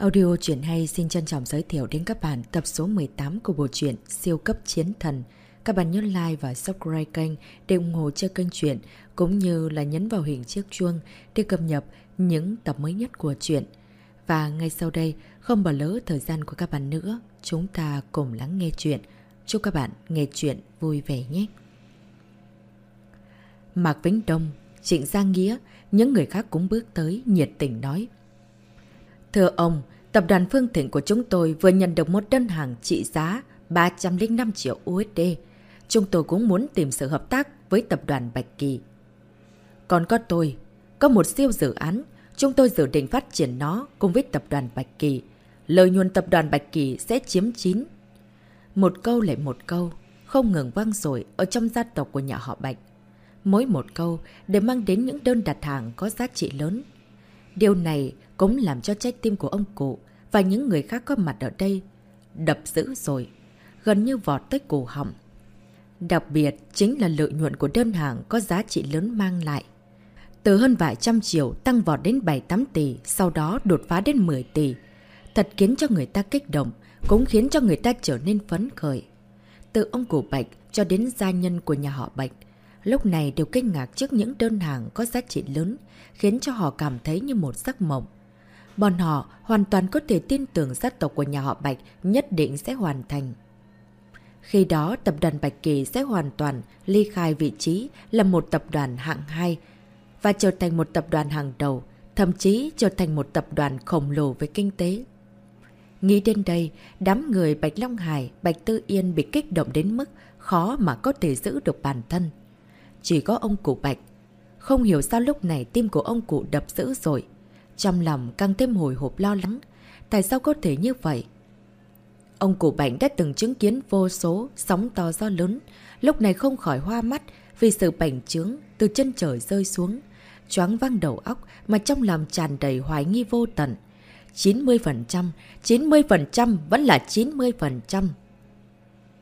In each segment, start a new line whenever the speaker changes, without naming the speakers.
Audio truyện hay xin trân trọng giới thiệu đến các bạn tập số 18 của bộ truyện Siêu cấp chiến thần. Các bạn nhớ like và subscribe kênh để ủng hộ cho kênh truyện cũng như là nhấn vào hình chiếc chuông để cập nhật những tập mới nhất của truyện. Và ngay sau đây, không bỏ lỡ thời gian của các bạn nữa, chúng ta cùng lắng nghe truyện. Chúc các bạn nghe truyện vui vẻ nhé. Mạc Vĩnh Đông, Trịnh Giang Nghĩa, những người khác cũng bước tới nhiệt tình nói. Thưa ông, tập đoàn Phương Thịnh của chúng tôi vừa nhận được một đơn hàng trị giá 305 triệu USD. Chúng tôi cũng muốn tìm sự hợp tác với tập đoàn Bạch Kỳ. Còn có tôi, có một siêu dự án, chúng tôi dự định phát triển nó cùng với tập đoàn Bạch Kỳ. Lợi nhuận tập đoàn Bạch Kỳ sẽ chiếm 9. Một câu lại một câu, không ngừng vang rồi ở trong gia tộc của nhà họ Bạch. Mỗi một câu đều mang đến những đơn đặt hàng có giá trị lớn. Điều này cũng làm cho trái tim của ông cụ và những người khác có mặt ở đây đập dữ rồi, gần như vọt tới cổ họng. Đặc biệt chính là lợi nhuận của đơn hàng có giá trị lớn mang lại. Từ hơn vài trăm triệu tăng vọt đến 7-8 tỷ, sau đó đột phá đến 10 tỷ. Thật khiến cho người ta kích động, cũng khiến cho người ta trở nên phấn khởi. Từ ông cụ Bạch cho đến gia nhân của nhà họ Bạch, lúc này đều kinh ngạc trước những đơn hàng có giá trị lớn, khiến cho họ cảm thấy như một giấc mộng. Bọn họ hoàn toàn có thể tin tưởng gia tộc của nhà họ Bạch nhất định sẽ hoàn thành. Khi đó, tập đoàn Bạch Kỳ sẽ hoàn toàn ly khai vị trí là một tập đoàn hạng 2 và trở thành một tập đoàn hàng đầu, thậm chí trở thành một tập đoàn khổng lồ về kinh tế. Nghĩ đến đây, đám người Bạch Long Hải, Bạch Tư Yên bị kích động đến mức khó mà có thể giữ được bản thân. Chỉ có ông cụ Bạch. Không hiểu sao lúc này tim của ông cụ đập dữ rồi. Trong lòng càng thêm hồi hộp lo lắng. Tại sao có thể như vậy? Ông cụ bảnh đã từng chứng kiến vô số sóng to gió lớn. Lúc này không khỏi hoa mắt vì sự bành trướng từ chân trời rơi xuống. Choáng văng đầu óc mà trong lòng tràn đầy hoài nghi vô tận. 90%, 90% vẫn là 90%.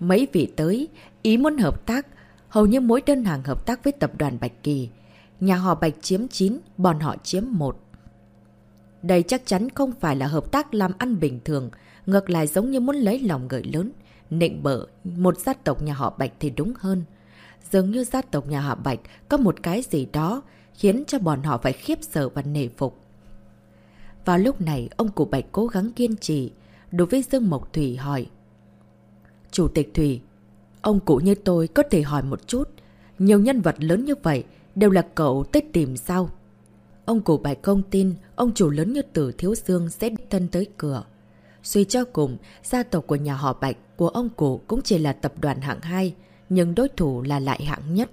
Mấy vị tới, ý muốn hợp tác, hầu như mỗi đơn hàng hợp tác với tập đoàn Bạch Kỳ. Nhà họ Bạch chiếm 9, bọn họ chiếm 1. Đây chắc chắn không phải là hợp tác làm ăn bình thường, ngược lại giống như muốn lấy lòng người lớn, nịnh bợ một gia tộc nhà họ Bạch thì đúng hơn. Dường như gia tộc nhà họ Bạch có một cái gì đó khiến cho bọn họ phải khiếp sợ và nề phục. Vào lúc này, ông cụ Bạch cố gắng kiên trì, đối với Dương Mộc Thủy hỏi. Chủ tịch Thủy, ông cụ như tôi có thể hỏi một chút, nhiều nhân vật lớn như vậy đều là cậu tới tìm sao? Ông cụ Bạch không tin ông chủ lớn như tử Thiếu Dương sẽ thân tới cửa. Suy cho cùng, gia tộc của nhà họ Bạch của ông cụ cũng chỉ là tập đoàn hạng 2, nhưng đối thủ là lại hạng nhất.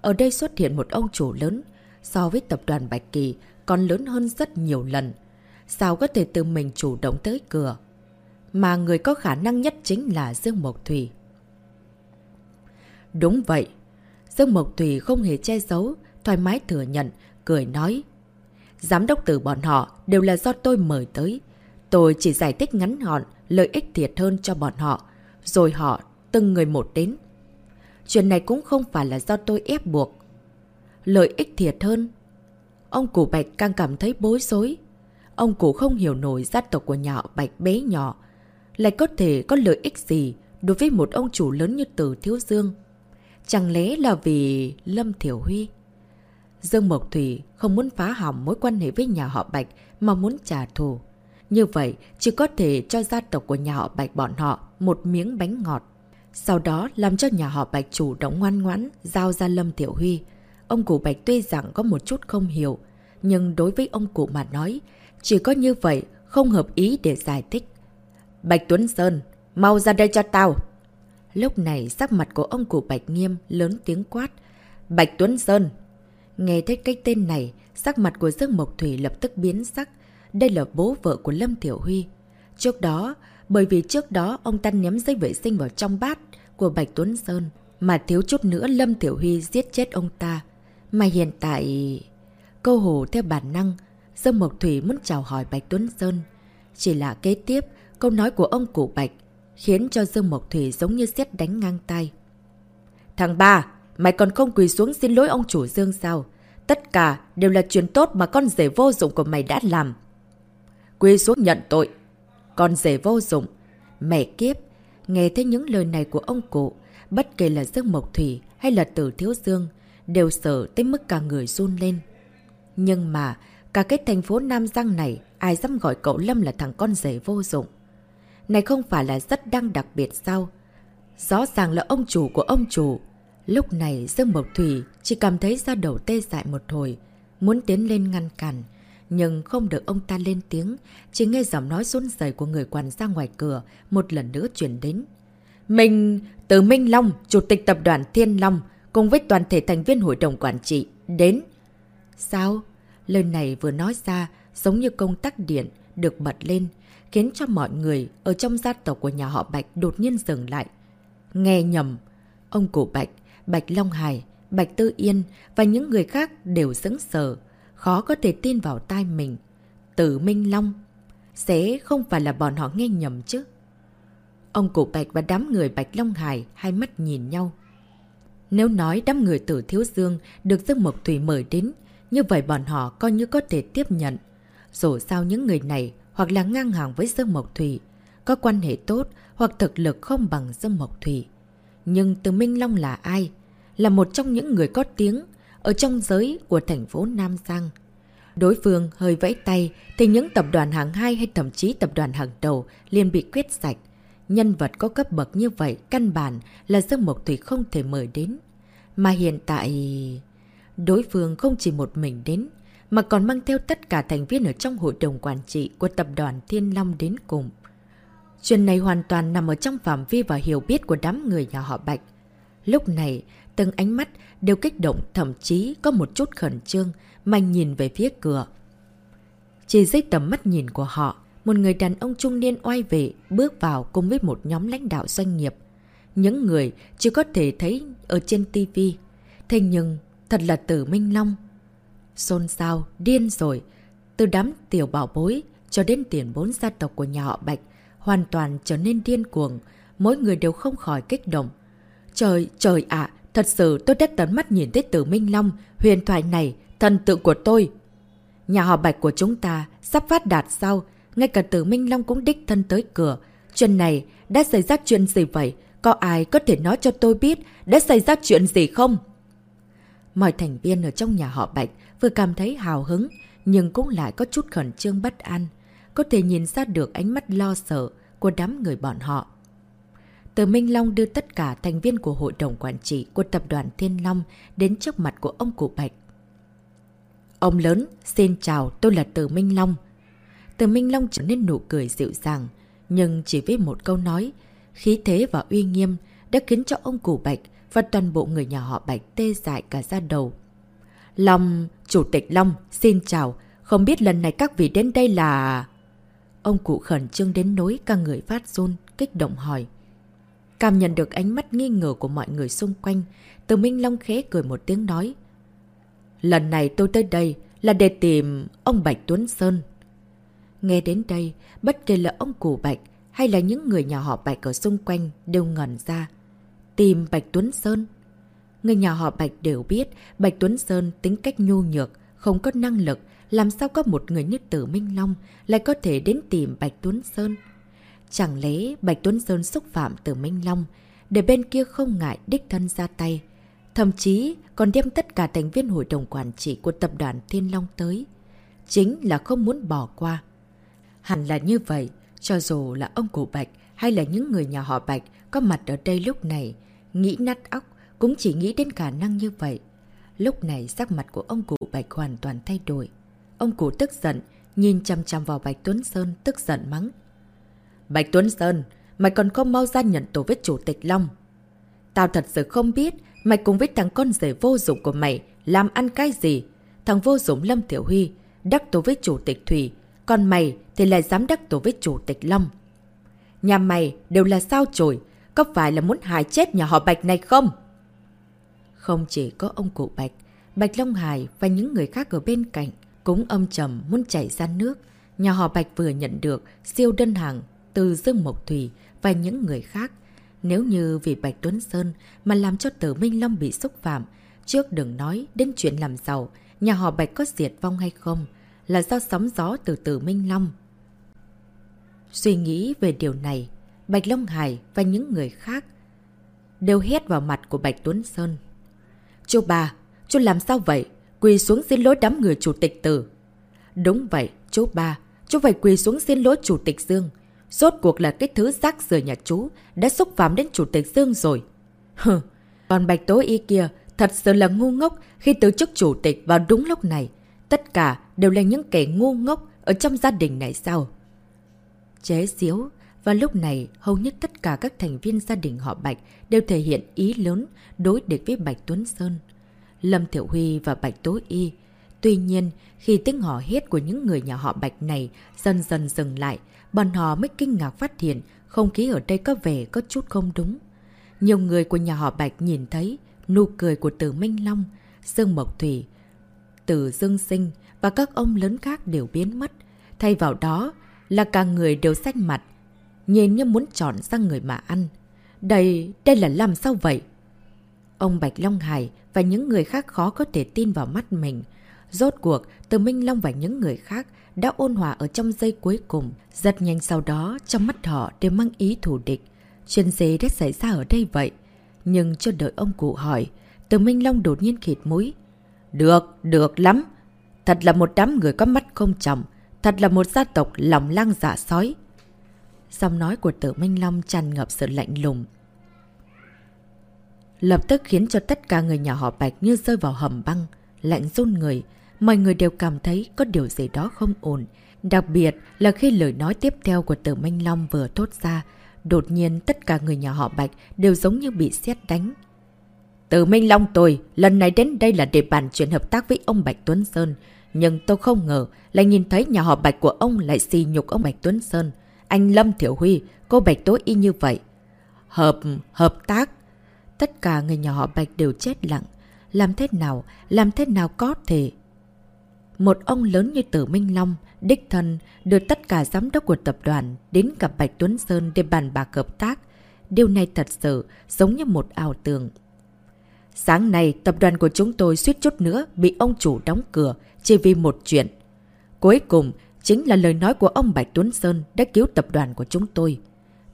Ở đây xuất hiện một ông chủ lớn, so với tập đoàn Bạch Kỳ còn lớn hơn rất nhiều lần. Sao có thể tự mình chủ động tới cửa? Mà người có khả năng nhất chính là Dương Mộc Thủy. Đúng vậy. Dương Mộc Thủy không hề che giấu, thoải mái thừa nhận, cười nói. Giám đốc từ bọn họ đều là do tôi mời tới. Tôi chỉ giải thích ngắn gọn, lợi ích thiệt hơn cho bọn họ. Rồi họ, từng người một đến. Chuyện này cũng không phải là do tôi ép buộc. Lợi ích thiệt hơn. Ông cụ Bạch càng cảm thấy bối rối. Ông cụ không hiểu nổi gia tộc của nhà Bạch bé nhỏ. Lại có thể có lợi ích gì đối với một ông chủ lớn như Từ Thiếu Dương. Chẳng lẽ là vì Lâm Thiểu Huy? Dương Mộc Thủy không muốn phá hỏng mối quan hệ với nhà họ Bạch mà muốn trả thù. Như vậy, chỉ có thể cho gia tộc của nhà họ Bạch bọn họ một miếng bánh ngọt. Sau đó làm cho nhà họ Bạch chủ động ngoan ngoãn giao ra Lâm Tiểu Huy. Ông cụ Bạch tuy rằng có một chút không hiểu, nhưng đối với ông cụ mà nói, chỉ có như vậy không hợp ý để giải thích. Bạch Tuấn Sơn, mau ra đây cho tao! Lúc này sắc mặt của ông cụ Bạch Nghiêm lớn tiếng quát. Bạch Tuấn Sơn, Nghe thấy cái tên này, sắc mặt của Dương Mộc Thủy lập tức biến sắc. Đây là bố vợ của Lâm Tiểu Huy. Trước đó, bởi vì trước đó ông ta ném giấy vệ sinh vào trong bát của Bạch Tuấn Sơn, mà thiếu chút nữa Lâm Tiểu Huy giết chết ông ta. Mà hiện tại... Câu hồ theo bản năng, Dương Mộc Thủy muốn chào hỏi Bạch Tuấn Sơn. Chỉ là kế tiếp, câu nói của ông cụ Bạch khiến cho Dương Mộc Thủy giống như xét đánh ngang tay. Thằng ba, Mày còn không quỳ xuống xin lỗi ông chủ Dương sao? Tất cả đều là chuyện tốt mà con rể vô dụng của mày đã làm. quỳ xuống nhận tội. Con rể vô dụng. Mẹ kiếp, nghe thấy những lời này của ông cụ, bất kể là Dương Mộc Thủy hay là Tử Thiếu Dương, đều sợ tới mức cả người run lên. Nhưng mà, cả cái thành phố Nam Giang này, ai dám gọi cậu Lâm là thằng con rể vô dụng. Này không phải là rất đang đặc biệt sao? Rõ ràng là ông chủ của ông chủ. Lúc này Dương Mộc Thủy chỉ cảm thấy ra đầu tê dại một hồi, muốn tiến lên ngăn cản. Nhưng không được ông ta lên tiếng, chỉ nghe giọng nói run rẩy của người quản ra ngoài cửa một lần nữa chuyển đến. Mình, từ Minh Long, Chủ tịch Tập đoàn Thiên Long, cùng với toàn thể thành viên hội đồng quản trị, đến. Sao? Lời này vừa nói ra, giống như công tắc điện, được bật lên, khiến cho mọi người ở trong gia tộc của nhà họ Bạch đột nhiên dừng lại. Nghe nhầm, ông cụ Bạch, Bạch Long Hải, Bạch Tư Yên và những người khác đều sững sờ, khó có thể tin vào tai mình. Tử Minh Long, sẽ không phải là bọn họ nghe nhầm chứ. Ông cụ Bạch và đám người Bạch Long Hải hai mắt nhìn nhau. Nếu nói đám người tử Thiếu Dương được Dương Mộc Thủy mời đến, như vậy bọn họ coi như có thể tiếp nhận. Dù sao những người này hoặc là ngang hàng với Dương Mộc Thủy, có quan hệ tốt hoặc thực lực không bằng Dương Mộc Thủy. Nhưng Từ Minh Long là ai? Là một trong những người có tiếng ở trong giới của thành phố Nam Giang. Đối phương hơi vẫy tay thì những tập đoàn hàng hai hay thậm chí tập đoàn hàng đầu liền bị quyết sạch. Nhân vật có cấp bậc như vậy căn bản là Dương Mộc Thủy không thể mời đến. Mà hiện tại... Đối phương không chỉ một mình đến, mà còn mang theo tất cả thành viên ở trong hội đồng quản trị của tập đoàn Thiên Long đến cùng. Chuyện này hoàn toàn nằm ở trong phạm vi và hiểu biết của đám người nhà họ Bạch. Lúc này, từng ánh mắt đều kích động thậm chí có một chút khẩn trương mà nhìn về phía cửa. Chỉ dưới tầm mắt nhìn của họ, một người đàn ông trung niên oai vệ bước vào cùng với một nhóm lãnh đạo doanh nghiệp. Những người chỉ có thể thấy ở trên tivi Thế nhưng, thật là tử Minh Long. Xôn xao, điên rồi. Từ đám tiểu bảo bối cho đến tiền bốn gia tộc của nhà họ Bạch hoàn toàn trở nên điên cuồng. Mỗi người đều không khỏi kích động. Trời, trời ạ, thật sự tôi đã tận mắt nhìn thấy tử Minh Long, huyền thoại này, thần tượng của tôi. Nhà họ Bạch của chúng ta sắp phát đạt sau, ngay cả tử Minh Long cũng đích thân tới cửa. Chuyện này đã xảy ra chuyện gì vậy? Có ai có thể nói cho tôi biết đã xảy ra chuyện gì không? Mọi thành viên ở trong nhà họ Bạch vừa cảm thấy hào hứng, nhưng cũng lại có chút khẩn trương bất an. Có thể nhìn ra được ánh mắt lo sợ của đám người bọn họ. Từ Minh Long đưa tất cả thành viên của hội đồng quản trị của tập đoàn Thiên Long đến trước mặt của ông cụ Bạch. Ông lớn, xin chào, tôi là Từ Minh Long. Từ Minh Long trở nên nụ cười dịu dàng, nhưng chỉ với một câu nói, khí thế và uy nghiêm đã khiến cho ông cụ Bạch và toàn bộ người nhà họ Bạch tê dại cả ra đầu. Long, Chủ tịch Long, xin chào, không biết lần này các vị đến đây là... Ông cụ khẩn trương đến nối cả người phát run, kích động hỏi. Cảm nhận được ánh mắt nghi ngờ của mọi người xung quanh, từ Minh Long khẽ cười một tiếng nói. Lần này tôi tới đây là để tìm ông Bạch Tuấn Sơn. Nghe đến đây, bất kể là ông cụ Bạch hay là những người nhà họ Bạch ở xung quanh đều ngẩn ra. Tìm Bạch Tuấn Sơn. Người nhà họ Bạch đều biết Bạch Tuấn Sơn tính cách nhu nhược, không có năng lực, làm sao có một người như Tử Minh Long lại có thể đến tìm Bạch Tuấn Sơn. Chẳng lẽ Bạch Tuấn Sơn xúc phạm Tử Minh Long, để bên kia không ngại đích thân ra tay, thậm chí còn đem tất cả thành viên hội đồng quản trị của tập đoàn Thiên Long tới. Chính là không muốn bỏ qua. Hẳn là như vậy, cho dù là ông cụ Bạch hay là những người nhà họ Bạch có mặt ở đây lúc này, nghĩ nát óc cũng chỉ nghĩ đến khả năng như vậy. Lúc này sắc mặt của ông cụ Bạch hoàn toàn thay đổi. Ông cụ tức giận, nhìn chăm chăm vào Bạch Tuấn Sơn tức giận mắng. Bạch Tuấn Sơn, mày còn không mau ra nhận tổ với Chủ tịch Long. Tao thật sự không biết mày cùng với thằng con rể vô dụng của mày làm ăn cái gì. Thằng vô dụng Lâm Tiểu Huy đắc tổ với Chủ tịch Thủy, còn mày thì lại dám đắc tổ với Chủ tịch Long. Nhà mày đều là sao chổi, có phải là muốn hại chết nhà họ Bạch này không? Không chỉ có ông cụ Bạch, Bạch Long Hải và những người khác ở bên cạnh cũng âm trầm muốn chảy ra nước. Nhà họ Bạch vừa nhận được siêu đơn hàng từ Dương Mộc Thủy và những người khác. Nếu như vì Bạch Tuấn Sơn mà làm cho tử Minh Long bị xúc phạm, trước đừng nói đến chuyện làm giàu, nhà họ Bạch có diệt vong hay không, là do sóng gió từ tử Minh Long. Suy nghĩ về điều này, Bạch Long Hải và những người khác đều hét vào mặt của Bạch Tuấn Sơn. Chú bà, chú làm sao vậy? Quỳ xuống xin lỗi đám người chủ tịch tử. Đúng vậy, chú ba, chú phải quỳ xuống xin lỗi chủ tịch Dương. Rốt cuộc là cái thứ rác rửa nhà chú đã xúc phạm đến chủ tịch Dương rồi. Hừ, còn Bạch tối Y kia thật sự là ngu ngốc khi từ chức chủ tịch vào đúng lúc này. Tất cả đều là những kẻ ngu ngốc ở trong gia đình này sao? Chế xíu, và lúc này hầu như tất cả các thành viên gia đình họ Bạch đều thể hiện ý lớn đối địch với Bạch Tuấn Sơn. Lâm Thiệu Huy và Bạch Tố Y. Tuy nhiên, khi tiếng hò hét của những người nhà họ Bạch này dần dần dừng lại, bọn họ mới kinh ngạc phát hiện không khí ở đây có vẻ có chút không đúng. Nhiều người của nhà họ Bạch nhìn thấy nụ cười của Từ Minh Long, Dương Mộc Thủy, Từ Dương Sinh và các ông lớn khác đều biến mất. Thay vào đó là cả người đều xanh mặt, nhìn như muốn chọn sang người mà ăn. Đây, đây là làm sao vậy? Ông Bạch Long Hải và những người khác khó có thể tin vào mắt mình. Rốt cuộc, từ Minh Long và những người khác đã ôn hòa ở trong giây cuối cùng. Rất nhanh sau đó, trong mắt họ đều mang ý thủ địch. Chuyện gì đã xảy ra ở đây vậy? Nhưng cho đợi ông cụ hỏi, từ Minh Long đột nhiên khịt mũi. Được, được lắm. Thật là một đám người có mắt không trọng. Thật là một gia tộc lòng lang dạ sói. Giọng nói của tử Minh Long tràn ngập sự lạnh lùng. Lập tức khiến cho tất cả người nhà họ Bạch như rơi vào hầm băng, lạnh run người. Mọi người đều cảm thấy có điều gì đó không ổn. Đặc biệt là khi lời nói tiếp theo của tử Minh Long vừa thốt ra, đột nhiên tất cả người nhà họ Bạch đều giống như bị sét đánh. Tử Minh Long tôi, lần này đến đây là để bàn chuyện hợp tác với ông Bạch Tuấn Sơn. Nhưng tôi không ngờ lại nhìn thấy nhà họ Bạch của ông lại xì nhục ông Bạch Tuấn Sơn. Anh Lâm Thiểu Huy, cô Bạch Tố Y như vậy. Hợp, hợp tác. Tất cả người nhà họ Bạch đều chết lặng. Làm thế nào, làm thế nào có thể? Một ông lớn như Tử Minh Long, đích thân, đưa tất cả giám đốc của tập đoàn đến gặp Bạch Tuấn Sơn để bàn bạc hợp tác. Điều này thật sự giống như một ảo tưởng. Sáng nay, tập đoàn của chúng tôi suýt chút nữa bị ông chủ đóng cửa chỉ vì một chuyện. Cuối cùng, chính là lời nói của ông Bạch Tuấn Sơn đã cứu tập đoàn của chúng tôi.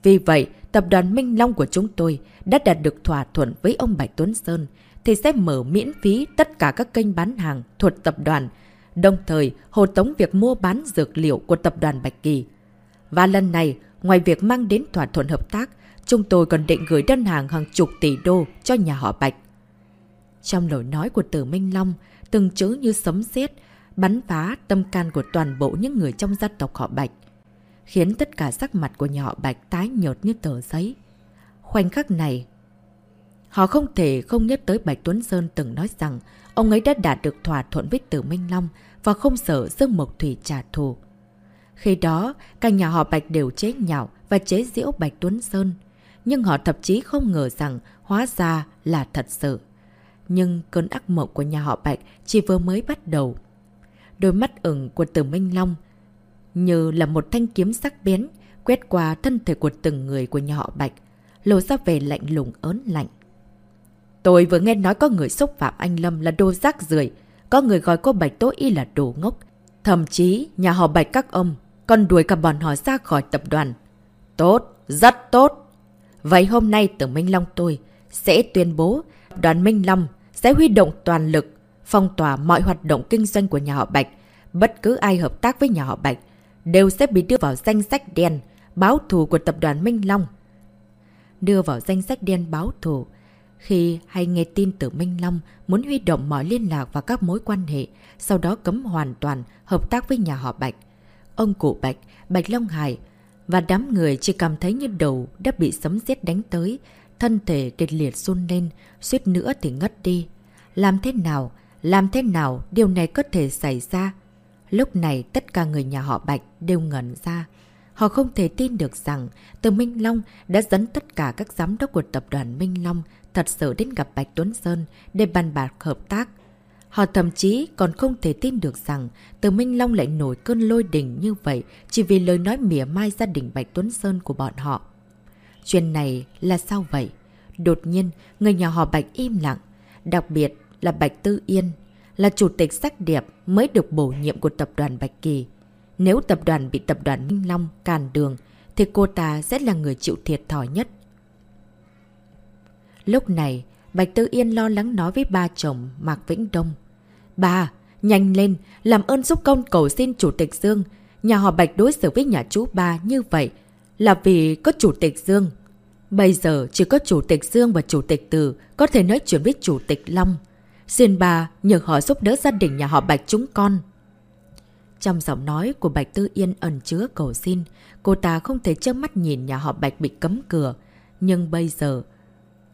Vì vậy, tập đoàn Minh Long của chúng tôi đã đạt được thỏa thuận với ông Bạch Tuấn Sơn thì sẽ mở miễn phí tất cả các kênh bán hàng thuộc tập đoàn, đồng thời hồ tống việc mua bán dược liệu của tập đoàn Bạch Kỳ. Và lần này, ngoài việc mang đến thỏa thuận hợp tác, chúng tôi còn định gửi đơn hàng hàng chục tỷ đô cho nhà họ Bạch. Trong lời nói của Tử Minh Long, từng chữ như sấm sét bắn phá tâm can của toàn bộ những người trong gia tộc họ Bạch, khiến tất cả sắc mặt của nhà họ Bạch tái nhợt như tờ giấy. Khoảnh khắc này, họ không thể không nhớ tới Bạch Tuấn Sơn từng nói rằng ông ấy đã đạt được thỏa thuận với Tử Minh Long và không sợ Dương Mộc Thủy trả thù. Khi đó, cả nhà họ Bạch đều chế nhạo và chế giễu Bạch Tuấn Sơn, nhưng họ thậm chí không ngờ rằng hóa ra là thật sự. Nhưng cơn ác mộng của nhà họ Bạch chỉ vừa mới bắt đầu. Đôi mắt ửng của Tử Minh Long như là một thanh kiếm sắc bén quét qua thân thể của từng người của nhà họ Bạch, lộ ra về lạnh lùng ớn lạnh. Tôi vừa nghe nói có người xúc phạm anh Lâm là đồ rác rưởi có người gọi cô Bạch Tố Y là đồ ngốc. Thậm chí, nhà họ Bạch các ông còn đuổi cả bọn họ ra khỏi tập đoàn. Tốt, rất tốt. Vậy hôm nay Tử Minh Long tôi sẽ tuyên bố đoàn Minh Long sẽ huy động toàn lực phong tỏa mọi hoạt động kinh doanh của nhà họ Bạch. Bất cứ ai hợp tác với nhà họ Bạch đều sẽ bị đưa vào danh sách đen báo thù của tập đoàn Minh Long. Đưa vào danh sách đen báo thù. Khi hay nghe tin từ Minh Long muốn huy động mọi liên lạc và các mối quan hệ, sau đó cấm hoàn toàn hợp tác với nhà họ Bạch. Ông cụ Bạch, Bạch Long Hải và đám người chỉ cảm thấy như đầu đã bị sấm sét đánh tới, thân thể kịch liệt run lên, suýt nữa thì ngất đi. Làm thế nào làm thế nào điều này có thể xảy ra? Lúc này tất cả người nhà họ Bạch đều ngẩn ra. Họ không thể tin được rằng từ Minh Long đã dẫn tất cả các giám đốc của tập đoàn Minh Long thật sự đến gặp Bạch Tuấn Sơn để bàn bạc hợp tác. Họ thậm chí còn không thể tin được rằng từ Minh Long lại nổi cơn lôi đình như vậy chỉ vì lời nói mỉa mai gia đình Bạch Tuấn Sơn của bọn họ. Chuyện này là sao vậy? Đột nhiên, người nhà họ Bạch im lặng. Đặc biệt là Bạch Tư Yên, là chủ tịch sắc đẹp mới được bổ nhiệm của tập đoàn Bạch Kỳ. Nếu tập đoàn bị tập đoàn Minh Long càn đường, thì cô ta sẽ là người chịu thiệt thòi nhất. Lúc này, Bạch Tư Yên lo lắng nói với ba chồng Mạc Vĩnh Đông. Ba, nhanh lên, làm ơn giúp công cầu xin Chủ tịch Dương. Nhà họ Bạch đối xử với nhà chú ba như vậy là vì có Chủ tịch Dương. Bây giờ chỉ có Chủ tịch Dương và Chủ tịch Từ có thể nói chuyện với Chủ tịch Long. Xin bà nhờ họ giúp đỡ gia đình nhà họ Bạch chúng con. Trong giọng nói của Bạch Tư Yên ẩn chứa cầu xin, cô ta không thể chớp mắt nhìn nhà họ Bạch bị cấm cửa. Nhưng bây giờ,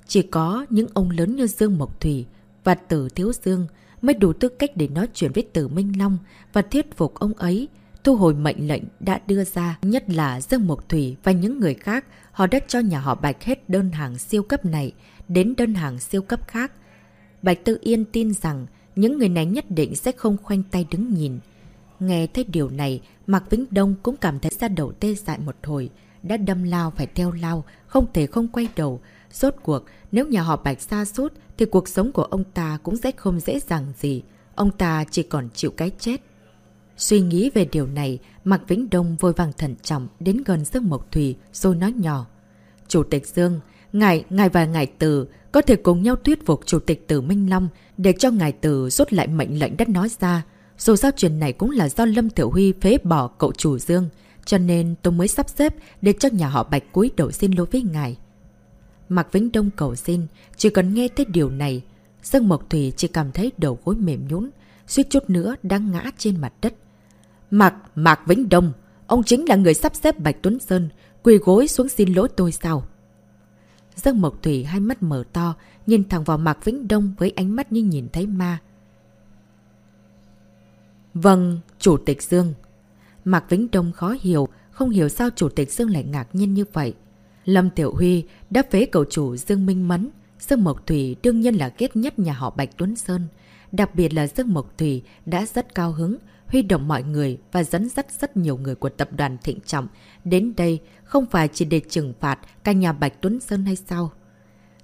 chỉ có những ông lớn như Dương Mộc Thủy và Tử Thiếu Dương mới đủ tư cách để nói chuyện với Tử Minh Long và thuyết phục ông ấy thu hồi mệnh lệnh đã đưa ra. Nhất là Dương Mộc Thủy và những người khác, họ đã cho nhà họ Bạch hết đơn hàng siêu cấp này đến đơn hàng siêu cấp khác. Bạch Tư Yên tin rằng những người này nhất định sẽ không khoanh tay đứng nhìn. Nghe thấy điều này, Mạc Vĩnh Đông cũng cảm thấy ra đầu tê dại một hồi. Đã đâm lao phải theo lao, không thể không quay đầu. Rốt cuộc, nếu nhà họ Bạch xa suốt thì cuộc sống của ông ta cũng sẽ không dễ dàng gì. Ông ta chỉ còn chịu cái chết. Suy nghĩ về điều này, Mạc Vĩnh Đông vội vàng thận trọng đến gần Dương Mộc Thủy rồi nói nhỏ. Chủ tịch Dương, ngài, ngài và ngài Từ có thể cùng nhau thuyết phục Chủ tịch Tử Minh Long để cho ngài Từ rút lại mệnh lệnh đất nói ra. Dù sao chuyện này cũng là do Lâm Tiểu Huy phế bỏ cậu chủ Dương, cho nên tôi mới sắp xếp để cho nhà họ Bạch cúi đầu xin lỗi với ngài. Mạc Vĩnh Đông cầu xin, chỉ cần nghe thấy điều này, Dương Mộc Thủy chỉ cảm thấy đầu gối mềm nhũn suýt chút nữa đang ngã trên mặt đất. Mạc, Mạc Vĩnh Đông, ông chính là người sắp xếp Bạch Tuấn Sơn, quỳ gối xuống xin lỗi tôi sao? Dương Mộc Thủy hai mắt mở to, nhìn thẳng vào Mạc Vĩnh Đông với ánh mắt như nhìn thấy ma. Vâng, Chủ tịch Dương. Mạc Vĩnh Đông khó hiểu, không hiểu sao Chủ tịch Dương lại ngạc nhiên như vậy. Lâm Tiểu Huy đã phế cầu chủ Dương Minh Mẫn. Dương Mộc Thủy đương nhiên là ghét nhất nhà họ Bạch Tuấn Sơn. Đặc biệt là Dương Mộc Thủy đã rất cao hứng, huy động mọi người và dẫn dắt rất nhiều người của tập đoàn Thịnh Trọng đến đây không phải chỉ để trừng phạt cả nhà Bạch Tuấn Sơn hay sao?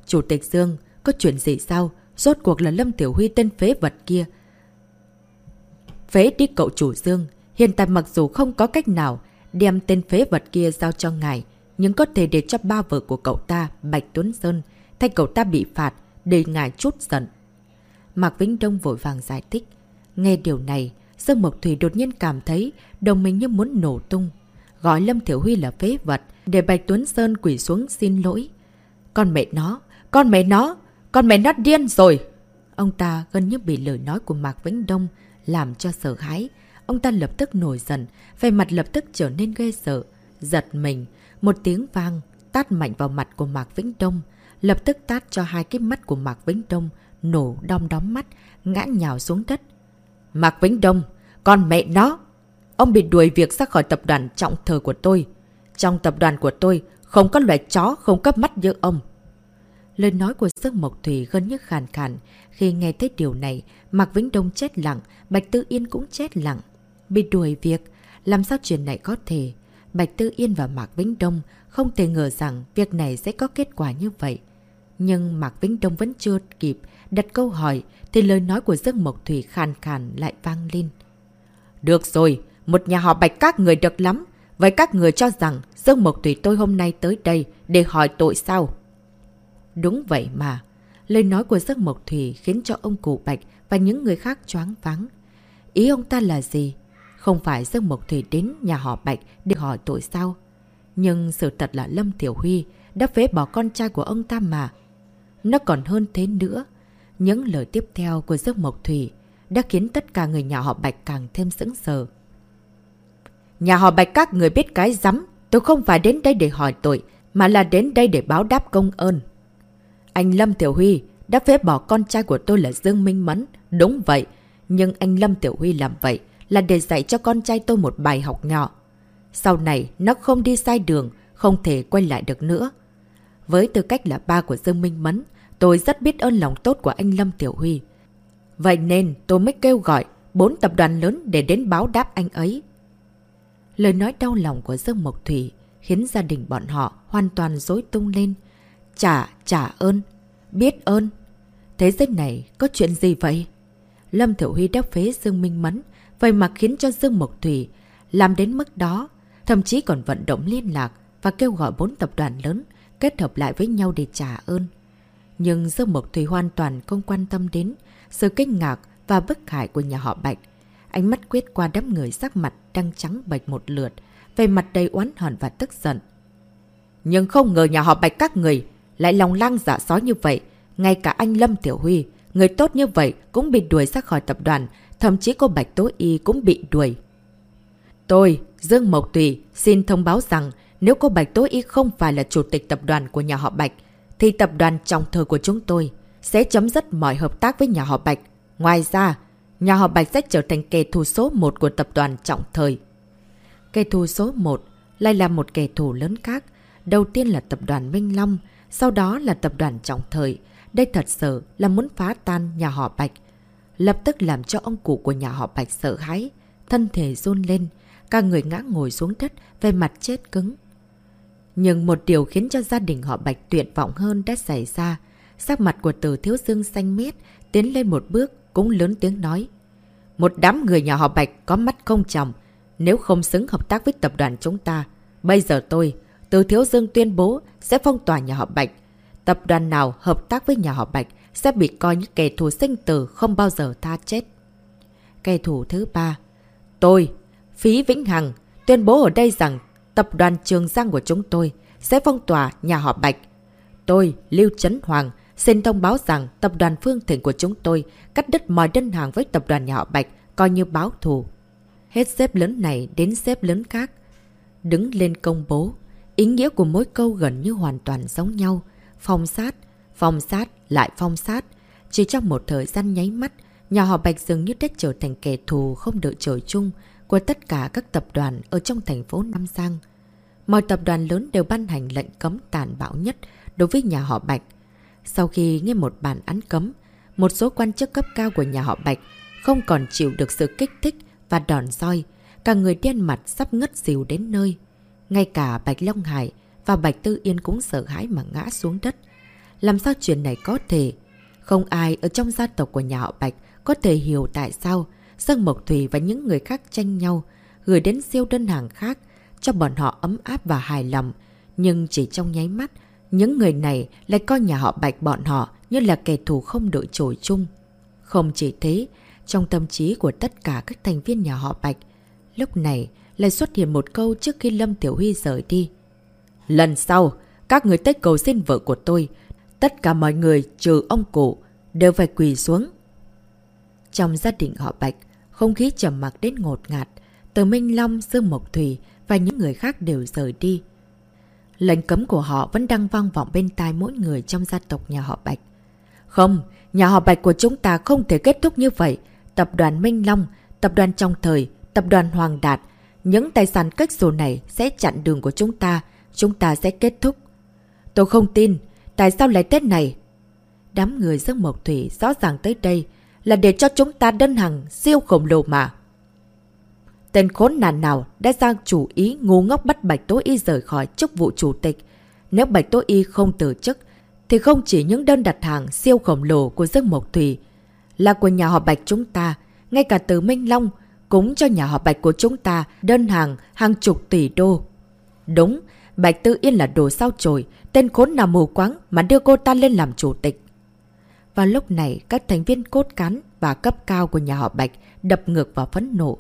Chủ tịch Dương, có chuyện gì sao? Rốt cuộc là Lâm Tiểu Huy tên phế vật kia. Phế đi cậu chủ Dương, hiện tại mặc dù không có cách nào đem tên phế vật kia giao cho ngài, nhưng có thể để cho ba vợ của cậu ta, Bạch Tuấn Sơn, thay cậu ta bị phạt, để ngài chút giận. Mạc Vĩnh Đông vội vàng giải thích. Nghe điều này, Dương Mộc Thủy đột nhiên cảm thấy đồng mình như muốn nổ tung. Gọi Lâm Thiểu Huy là phế vật, để Bạch Tuấn Sơn quỷ xuống xin lỗi. Con mẹ nó, con mẹ nó, con mẹ nó điên rồi. Ông ta gần như bị lời nói của Mạc Vĩnh Đông làm cho sợ hãi. Ông ta lập tức nổi giận, về mặt lập tức trở nên ghê sợ. Giật mình, một tiếng vang, tát mạnh vào mặt của Mạc Vĩnh Đông. Lập tức tát cho hai cái mắt của Mạc Vĩnh Đông, nổ đom đóm mắt, ngã nhào xuống đất. Mạc Vĩnh Đông, con mẹ nó! Ông bị đuổi việc ra khỏi tập đoàn trọng thờ của tôi. Trong tập đoàn của tôi, không có loại chó không cấp mắt như ông. Lời nói của Dương Mộc Thủy gần như khàn khàn. Khi nghe thấy điều này, Mạc Vĩnh Đông chết lặng, Bạch Tư Yên cũng chết lặng. Bị đuổi việc, làm sao chuyện này có thể? Bạch Tư Yên và Mạc Vĩnh Đông không thể ngờ rằng việc này sẽ có kết quả như vậy. Nhưng Mạc Vĩnh Đông vẫn chưa kịp đặt câu hỏi thì lời nói của Dương Mộc Thủy khàn khàn lại vang lên. Được rồi, một nhà họ bạch các người được lắm. Vậy các người cho rằng Dương Mộc Thủy tôi hôm nay tới đây để hỏi tội sao? Đúng vậy mà. Lời nói của Dương Mộc Thủy khiến cho ông cụ Bạch và những người khác choáng váng. Ý ông ta là gì? Không phải Dương Mộc Thủy đến nhà họ Bạch để hỏi tội sao? Nhưng sự thật là Lâm Tiểu Huy đã phế bỏ con trai của ông ta mà. Nó còn hơn thế nữa. Những lời tiếp theo của Dương Mộc Thủy đã khiến tất cả người nhà họ Bạch càng thêm sững sờ. Nhà họ Bạch các người biết cái rắm, tôi không phải đến đây để hỏi tội, mà là đến đây để báo đáp công ơn. Anh Lâm Tiểu Huy đã phế bỏ con trai của tôi là Dương Minh Mẫn, đúng vậy. Nhưng anh Lâm Tiểu Huy làm vậy là để dạy cho con trai tôi một bài học nhỏ. Sau này nó không đi sai đường, không thể quay lại được nữa. Với tư cách là ba của Dương Minh Mẫn, tôi rất biết ơn lòng tốt của anh Lâm Tiểu Huy. Vậy nên tôi mới kêu gọi bốn tập đoàn lớn để đến báo đáp anh ấy. Lời nói đau lòng của Dương Mộc Thủy khiến gia đình bọn họ hoàn toàn dối tung lên. Trả, trả ơn, biết ơn. Thế giới này có chuyện gì vậy? Lâm Thiểu Huy đáp phế Dương Minh Mẫn, vậy mà khiến cho Dương Mộc Thủy làm đến mức đó, thậm chí còn vận động liên lạc, và kêu gọi bốn tập đoàn lớn kết hợp lại với nhau để trả ơn. Nhưng Dương Mộc Thủy hoàn toàn không quan tâm đến sự kinh ngạc và bức hại của nhà họ Bạch. Ánh mắt quyết qua đám người sắc mặt đang trắng bạch một lượt, về mặt đầy oán hận và tức giận. Nhưng không ngờ nhà họ Bạch các người lại lòng lang dạ sói như vậy. Ngay cả anh Lâm Tiểu Huy, người tốt như vậy cũng bị đuổi ra khỏi tập đoàn, thậm chí cô Bạch Tố Y cũng bị đuổi. Tôi, Dương Mộc Tùy, xin thông báo rằng nếu cô Bạch Tố Y không phải là chủ tịch tập đoàn của nhà họ Bạch, thì tập đoàn trọng thờ của chúng tôi sẽ chấm dứt mọi hợp tác với nhà họ Bạch. Ngoài ra, nhà họ Bạch sẽ trở thành kẻ thù số 1 của tập đoàn trọng thời. Kẻ thù số 1 lại là một kẻ thù lớn khác. Đầu tiên là tập đoàn Minh Long, sau đó là tập đoàn trọng thời. Đây thật sự là muốn phá tan nhà họ Bạch. Lập tức làm cho ông cụ của nhà họ Bạch sợ hãi, thân thể run lên, cả người ngã ngồi xuống đất về mặt chết cứng. Nhưng một điều khiến cho gia đình họ Bạch tuyệt vọng hơn đã xảy ra. Sắc mặt của từ thiếu dương xanh mét, tiến lên một bước, cũng lớn tiếng nói. Một đám người nhà họ Bạch có mắt không chồng, nếu không xứng hợp tác với tập đoàn chúng ta. Bây giờ tôi, từ thiếu dương tuyên bố sẽ phong tỏa nhà họ Bạch. Tập đoàn nào hợp tác với nhà họ Bạch sẽ bị coi như kẻ thù sinh tử không bao giờ tha chết. Kẻ thù thứ ba Tôi, Phí Vĩnh Hằng, tuyên bố ở đây rằng tập đoàn Trường Giang của chúng tôi sẽ phong tỏa nhà họ Bạch. Tôi, Lưu Trấn Hoàng, xin thông báo rằng tập đoàn Phương Thịnh của chúng tôi cắt đứt mọi đơn hàng với tập đoàn nhà họ Bạch coi như báo thù. Hết xếp lớn này đến xếp lớn khác. Đứng lên công bố, ý nghĩa của mỗi câu gần như hoàn toàn giống nhau. Phong sát, phong sát, lại phong sát. Chỉ trong một thời gian nháy mắt, nhà họ Bạch dường như đã trở thành kẻ thù không đợi trời chung, của tất cả các tập đoàn ở trong thành phố Nam Giang. Mọi tập đoàn lớn đều ban hành lệnh cấm tàn bạo nhất đối với nhà họ Bạch. Sau khi nghe một bản án cấm, một số quan chức cấp cao của nhà họ Bạch không còn chịu được sự kích thích và đòn roi, cả người đen mặt sắp ngất xỉu đến nơi. Ngay cả Bạch Long Hải và Bạch Tư Yên cũng sợ hãi mà ngã xuống đất. Làm sao chuyện này có thể? Không ai ở trong gia tộc của nhà họ Bạch có thể hiểu tại sao Dương Mộc Thủy và những người khác tranh nhau, gửi đến siêu đơn hàng khác, cho bọn họ ấm áp và hài lòng. Nhưng chỉ trong nháy mắt, những người này lại coi nhà họ Bạch bọn họ như là kẻ thù không đội trổi chung. Không chỉ thế, trong tâm trí của tất cả các thành viên nhà họ Bạch, lúc này lại xuất hiện một câu trước khi Lâm Tiểu Huy rời đi. Lần sau, các người tới cầu xin vợ của tôi, tất cả mọi người trừ ông cụ đều phải quỳ xuống. Trong gia đình họ Bạch, không khí trầm mặc đến ngột ngạt. Từ Minh Long, Dương Mộc Thủy và những người khác đều rời đi. Lệnh cấm của họ vẫn đang vang vọng bên tai mỗi người trong gia tộc nhà họ Bạch. Không, nhà họ Bạch của chúng ta không thể kết thúc như vậy. Tập đoàn Minh Long, tập đoàn Trong Thời, tập đoàn Hoàng Đạt, những tài sản cách sổ này sẽ chặn đường của chúng ta, chúng ta sẽ kết thúc. Tôi không tin, tại sao lại Tết này? Đám người Dương Mộc Thủy rõ ràng tới đây là để cho chúng ta đơn hàng siêu khổng lồ mà. Tên khốn nạn nào đã ra chủ ý ngu ngốc bắt Bạch Tố Y rời khỏi chức vụ chủ tịch. Nếu Bạch Tố Y không từ chức, thì không chỉ những đơn đặt hàng siêu khổng lồ của Dương Mộc Thủy, là của nhà họ Bạch chúng ta, ngay cả từ Minh Long cũng cho nhà họ Bạch của chúng ta đơn hàng hàng chục tỷ đô. Đúng, Bạch Tư Yên là đồ sao chổi, tên khốn nào mù quáng mà đưa cô ta lên làm chủ tịch. Và lúc này, các thành viên cốt cán và cấp cao của nhà họ Bạch đập ngược vào phấn nộ.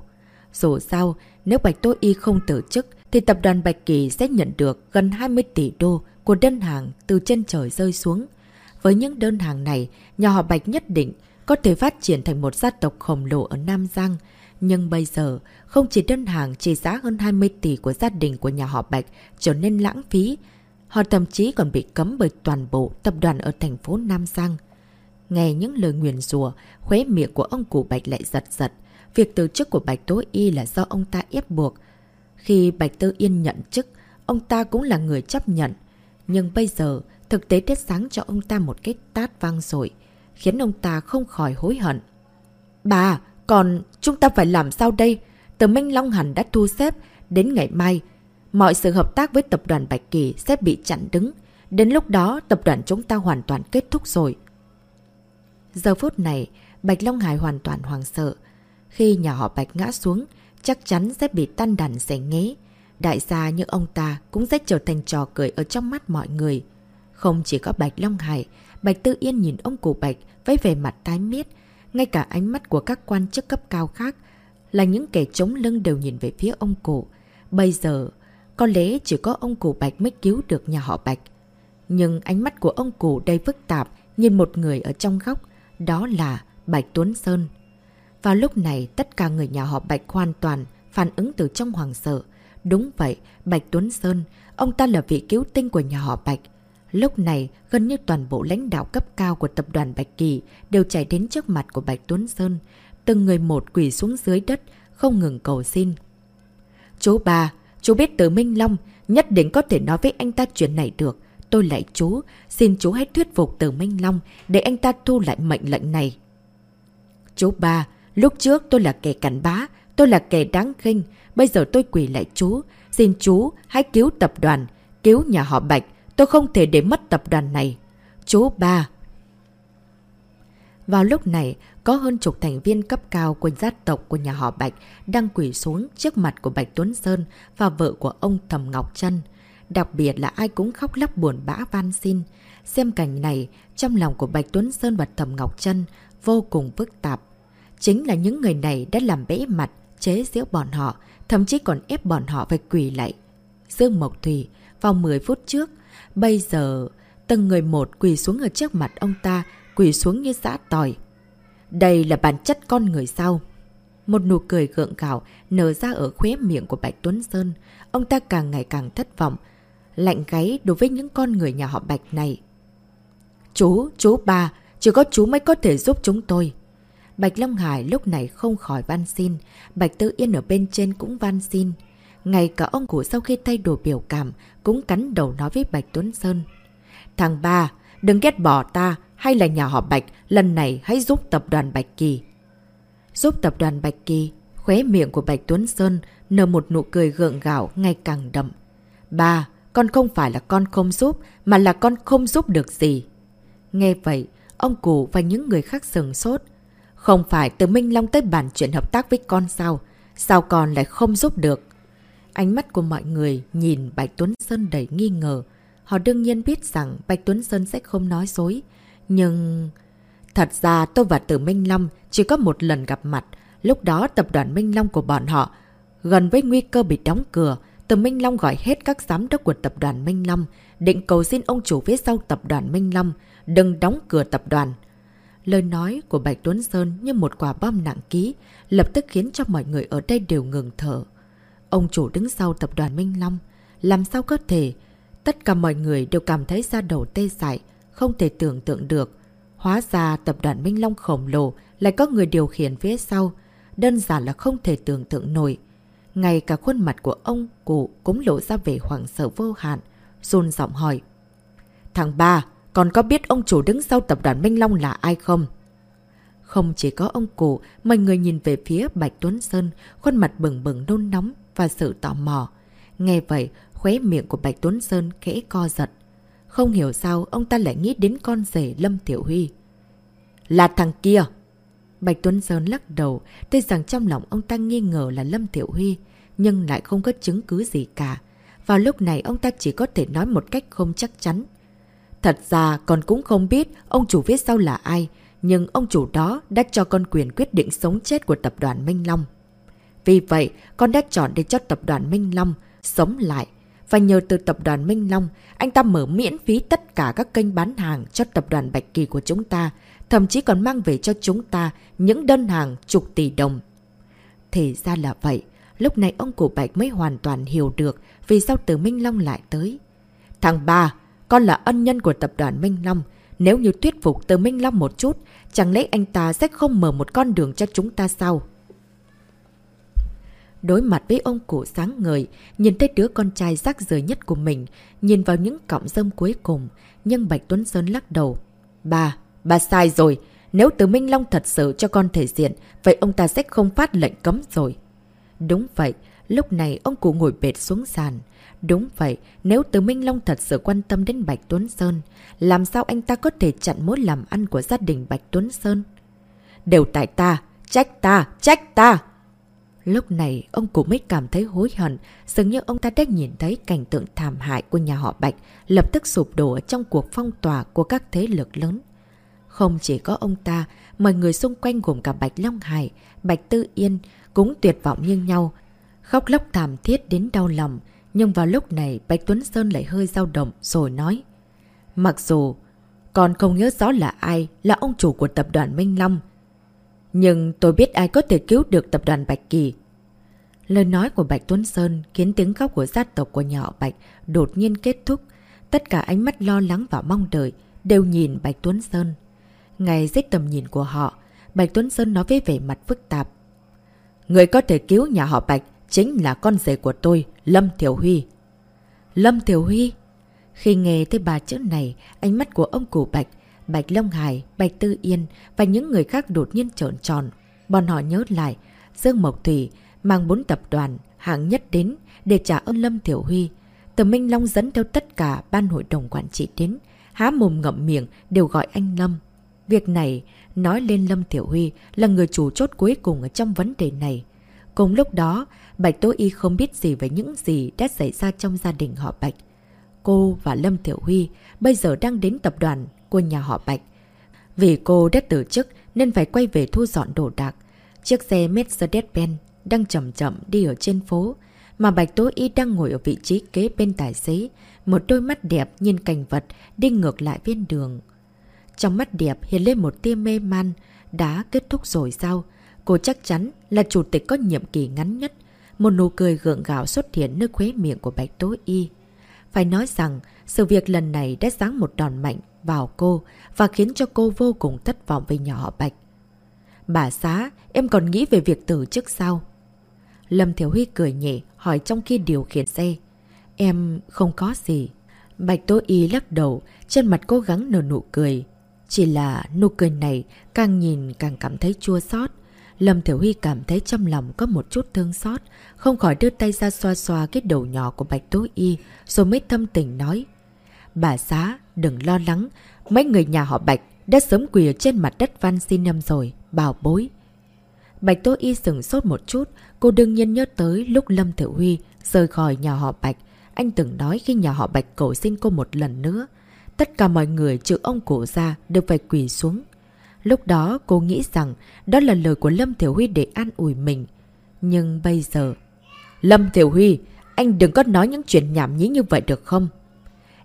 Dù sao, nếu Bạch Tô Y không tổ chức, thì tập đoàn Bạch Kỳ sẽ nhận được gần 20 tỷ đô của đơn hàng từ trên trời rơi xuống. Với những đơn hàng này, nhà họ Bạch nhất định có thể phát triển thành một gia tộc khổng lồ ở Nam Giang. Nhưng bây giờ, không chỉ đơn hàng trị giá hơn 20 tỷ của gia đình của nhà họ Bạch trở nên lãng phí, họ thậm chí còn bị cấm bởi toàn bộ tập đoàn ở thành phố Nam Giang. Nghe những lời nguyền rùa, khóe miệng của ông cụ Bạch lại giật giật. Việc từ chức của Bạch Tố Y là do ông ta ép buộc. Khi Bạch Tư Yên nhận chức, ông ta cũng là người chấp nhận. Nhưng bây giờ, thực tế tết sáng cho ông ta một cái tát vang rồi, khiến ông ta không khỏi hối hận. Bà, còn chúng ta phải làm sao đây? Tờ Minh Long Hẳn đã thu xếp, đến ngày mai, mọi sự hợp tác với tập đoàn Bạch Kỳ sẽ bị chặn đứng. Đến lúc đó, tập đoàn chúng ta hoàn toàn kết thúc rồi. Giờ phút này, Bạch Long Hải hoàn toàn hoàng sợ. Khi nhà họ Bạch ngã xuống, chắc chắn sẽ bị tan đàn rẻ nghế. đại gia như ông ta cũng sẽ trở thành trò cười ở trong mắt mọi người. Không chỉ có Bạch Long Hải, Bạch Tư Yên nhìn ông cụ Bạch với vẻ mặt tái miết, ngay cả ánh mắt của các quan chức cấp cao khác là những kẻ chống lưng đều nhìn về phía ông cụ. Bây giờ, có lẽ chỉ có ông cụ Bạch mới cứu được nhà họ Bạch. Nhưng ánh mắt của ông cụ đầy phức tạp nhìn một người ở trong góc, đó là Bạch Tuấn Sơn. Vào lúc này, tất cả người nhà họ Bạch hoàn toàn phản ứng từ trong hoàng sợ. Đúng vậy, Bạch Tuấn Sơn, ông ta là vị cứu tinh của nhà họ Bạch. Lúc này, gần như toàn bộ lãnh đạo cấp cao của tập đoàn Bạch Kỳ đều chạy đến trước mặt của Bạch Tuấn Sơn. Từng người một quỷ xuống dưới đất, không ngừng cầu xin. Chú ba, chú biết từ Minh Long, nhất định có thể nói với anh ta chuyện này được. Tôi lại chú, xin chú hãy thuyết phục từ Minh Long để anh ta thu lại mệnh lệnh này. Chú ba, lúc trước tôi là kẻ cắn bá, tôi là kẻ đáng khinh, bây giờ tôi quỳ lại chú, xin chú hãy cứu tập đoàn, cứu nhà họ Bạch, tôi không thể để mất tập đoàn này. Chú ba. Vào lúc này, có hơn chục thành viên cấp cao của gia tộc của nhà họ Bạch đang quỷ xuống trước mặt của Bạch Tuấn Sơn và vợ của ông Thầm Ngọc Trân. Đặc biệt là ai cũng khóc lóc buồn bã van xin. Xem cảnh này, trong lòng của Bạch Tuấn Sơn và Thầm Ngọc Trân vô cùng phức tạp. Chính là những người này đã làm bẽ mặt, chế giễu bọn họ, thậm chí còn ép bọn họ phải quỳ lại. Dương Mộc Thủy, vào 10 phút trước, bây giờ từng người một quỳ xuống ở trước mặt ông ta, quỳ xuống như giã tỏi. Đây là bản chất con người sao? Một nụ cười gượng gạo nở ra ở khóe miệng của Bạch Tuấn Sơn. Ông ta càng ngày càng thất vọng, lạnh gáy đối với những con người nhà họ Bạch này. Chú, chú ba, chỉ có chú mới có thể giúp chúng tôi. Bạch Long Hải lúc này không khỏi van xin, Bạch Tư Yên ở bên trên cũng van xin. Ngay cả ông cụ sau khi thay đổi biểu cảm cũng cắn đầu nói với Bạch Tuấn Sơn. Thằng ba, đừng ghét bỏ ta hay là nhà họ Bạch, lần này hãy giúp tập đoàn Bạch Kỳ. Giúp tập đoàn Bạch Kỳ, khóe miệng của Bạch Tuấn Sơn nở một nụ cười gượng gạo ngày càng đậm. Ba, con không phải là con không giúp, mà là con không giúp được gì. Nghe vậy, ông cụ và những người khác sừng sốt. Không phải từ Minh Long tới bàn chuyện hợp tác với con sao? Sao con lại không giúp được? Ánh mắt của mọi người nhìn Bạch Tuấn Sơn đầy nghi ngờ. Họ đương nhiên biết rằng Bạch Tuấn Sơn sẽ không nói dối. Nhưng... Thật ra tôi và Tử Minh Long chỉ có một lần gặp mặt. Lúc đó tập đoàn Minh Long của bọn họ gần với nguy cơ bị đóng cửa. Từ Minh Long gọi hết các giám đốc của tập đoàn Minh Long, định cầu xin ông chủ phía sau tập đoàn Minh Long, đừng đóng cửa tập đoàn. Lời nói của Bạch Tuấn Sơn như một quả bom nặng ký, lập tức khiến cho mọi người ở đây đều ngừng thở. Ông chủ đứng sau tập đoàn Minh Long, làm sao có thể? Tất cả mọi người đều cảm thấy da đầu tê dại, không thể tưởng tượng được. Hóa ra tập đoàn Minh Long khổng lồ lại có người điều khiển phía sau, đơn giản là không thể tưởng tượng nổi. Ngay cả khuôn mặt của ông cụ cũng lộ ra vẻ hoảng sợ vô hạn, run giọng hỏi. Thằng ba, còn có biết ông chủ đứng sau tập đoàn Minh Long là ai không? Không chỉ có ông cụ, mọi người nhìn về phía Bạch Tuấn Sơn, khuôn mặt bừng bừng nôn nóng và sự tò mò. Nghe vậy, khóe miệng của Bạch Tuấn Sơn khẽ co giật. Không hiểu sao ông ta lại nghĩ đến con rể Lâm Tiểu Huy. Là thằng kia! Bạch Tuấn Sơn lắc đầu, tuy rằng trong lòng ông ta nghi ngờ là Lâm Tiểu Huy, nhưng lại không có chứng cứ gì cả. Vào lúc này ông ta chỉ có thể nói một cách không chắc chắn. Thật ra con cũng không biết ông chủ viết sau là ai, nhưng ông chủ đó đã cho con quyền quyết định sống chết của tập đoàn Minh Long. Vì vậy, con đã chọn để cho tập đoàn Minh Long sống lại. Và nhờ từ tập đoàn Minh Long, anh ta mở miễn phí tất cả các kênh bán hàng cho tập đoàn Bạch Kỳ của chúng ta, thậm chí còn mang về cho chúng ta những đơn hàng chục tỷ đồng. Thì ra là vậy, lúc này ông cụ Bạch mới hoàn toàn hiểu được vì sao từ Minh Long lại tới. Thằng ba, con là ân nhân của tập đoàn Minh Long. Nếu như thuyết phục từ Minh Long một chút, chẳng lẽ anh ta sẽ không mở một con đường cho chúng ta sao? Đối mặt với ông cụ sáng ngời, nhìn thấy đứa con trai rác rời nhất của mình, nhìn vào những cọng rơm cuối cùng, nhưng Bạch Tuấn Sơn lắc đầu. Bà, bà sai rồi. Nếu từ Minh Long thật sự cho con thể diện, vậy ông ta sẽ không phát lệnh cấm rồi. Đúng vậy, lúc này ông cụ ngồi bệt xuống sàn. Đúng vậy, nếu từ Minh Long thật sự quan tâm đến Bạch Tuấn Sơn, làm sao anh ta có thể chặn mối làm ăn của gia đình Bạch Tuấn Sơn? Đều tại ta, trách ta, trách ta! Lúc này, ông cụ mới cảm thấy hối hận, dường như ông ta đã nhìn thấy cảnh tượng thảm hại của nhà họ Bạch, lập tức sụp đổ trong cuộc phong tỏa của các thế lực lớn. Không chỉ có ông ta, mọi người xung quanh gồm cả Bạch Long Hải, Bạch Tư Yên cũng tuyệt vọng như nhau, khóc lóc thảm thiết đến đau lòng. Nhưng vào lúc này, Bạch Tuấn Sơn lại hơi dao động rồi nói. Mặc dù còn không nhớ rõ là ai là ông chủ của tập đoàn Minh Long, nhưng tôi biết ai có thể cứu được tập đoàn Bạch Kỳ. Lời nói của Bạch Tuấn Sơn khiến tiếng khóc của gia tộc của nhỏ Bạch đột nhiên kết thúc. Tất cả ánh mắt lo lắng và mong đợi đều nhìn Bạch Tuấn Sơn. Ngày giết tầm nhìn của họ, Bạch Tuấn Sơn nói với vẻ mặt phức tạp. Người có thể cứu nhà họ Bạch chính là con rể của tôi, Lâm Thiểu Huy. Lâm Thiểu Huy? Khi nghe tới bà chữ này, ánh mắt của ông cụ Bạch Bạch Long Hải, Bạch Tư Yên và những người khác đột nhiên trợn tròn. Bọn họ nhớ lại, Dương Mộc Thủy mang bốn tập đoàn hạng nhất đến để trả ơn Lâm Thiểu Huy. Từ Minh Long dẫn theo tất cả ban hội đồng quản trị đến, há mồm ngậm miệng đều gọi anh Lâm. Việc này nói lên Lâm tiểu Huy là người chủ chốt cuối cùng ở trong vấn đề này. Cùng lúc đó, Bạch Tố Y không biết gì về những gì đã xảy ra trong gia đình họ Bạch. Cô và Lâm Thiểu Huy bây giờ đang đến tập đoàn của nhà họ Bạch. Vì cô đã từ chức nên phải quay về thu dọn đồ đạc. Chiếc xe Mercedes-Benz đang chậm chậm đi ở trên phố, mà Bạch Tố Y đang ngồi ở vị trí kế bên tài xế, một đôi mắt đẹp nhìn cảnh vật đi ngược lại viên đường. Trong mắt đẹp hiện lên một tia mê man, đã kết thúc rồi sao? Cô chắc chắn là chủ tịch có nhiệm kỳ ngắn nhất. Một nụ cười gượng gạo xuất hiện nơi khuế miệng của Bạch Tố Y. Phải nói rằng, sự việc lần này đã giáng một đòn mạnh vào cô và khiến cho cô vô cùng thất vọng về nhỏ họ Bạch. Bà xá, em còn nghĩ về việc từ chức sao? Lâm Thiểu Huy cười nhẹ, hỏi trong khi điều khiển xe. Em không có gì. Bạch Tố Y lắc đầu, trên mặt cố gắng nở nụ cười. Chỉ là nụ cười này càng nhìn càng cảm thấy chua xót. Lâm Thiểu Huy cảm thấy trong lòng có một chút thương xót, không khỏi đưa tay ra xoa xoa cái đầu nhỏ của Bạch Tố Y, rồi mới thâm tình nói. Bà xá, đừng lo lắng, mấy người nhà họ Bạch đã sớm quỳ ở trên mặt đất văn xin năm rồi, bảo bối. Bạch Tố Y sừng sốt một chút, cô đương nhiên nhớ tới lúc Lâm Thiểu Huy rời khỏi nhà họ Bạch. Anh từng nói khi nhà họ Bạch cầu xin cô một lần nữa, tất cả mọi người trừ ông cổ ra đều phải quỳ xuống. Lúc đó cô nghĩ rằng đó là lời của Lâm Thiểu Huy để an ủi mình. Nhưng bây giờ... Lâm Thiểu Huy, anh đừng có nói những chuyện nhảm nhí như vậy được không?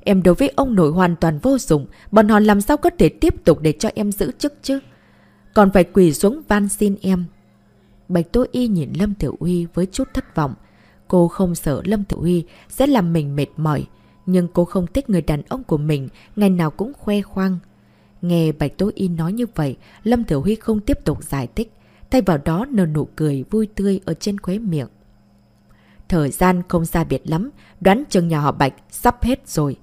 Em đối với ông nội hoàn toàn vô dụng, bọn họ làm sao có thể tiếp tục để cho em giữ chức chứ? Còn phải quỳ xuống van xin em. Bạch Tô Y nhìn Lâm Thiểu Huy với chút thất vọng. Cô không sợ Lâm Thiểu Huy sẽ làm mình mệt mỏi, nhưng cô không thích người đàn ông của mình ngày nào cũng khoe khoang. Nghe Bạch Tố Y nói như vậy, Lâm Tiểu Huy không tiếp tục giải thích, thay vào đó nở nụ cười vui tươi ở trên khóe miệng. Thời gian không xa biệt lắm, đoán chừng nhà họ Bạch sắp hết rồi.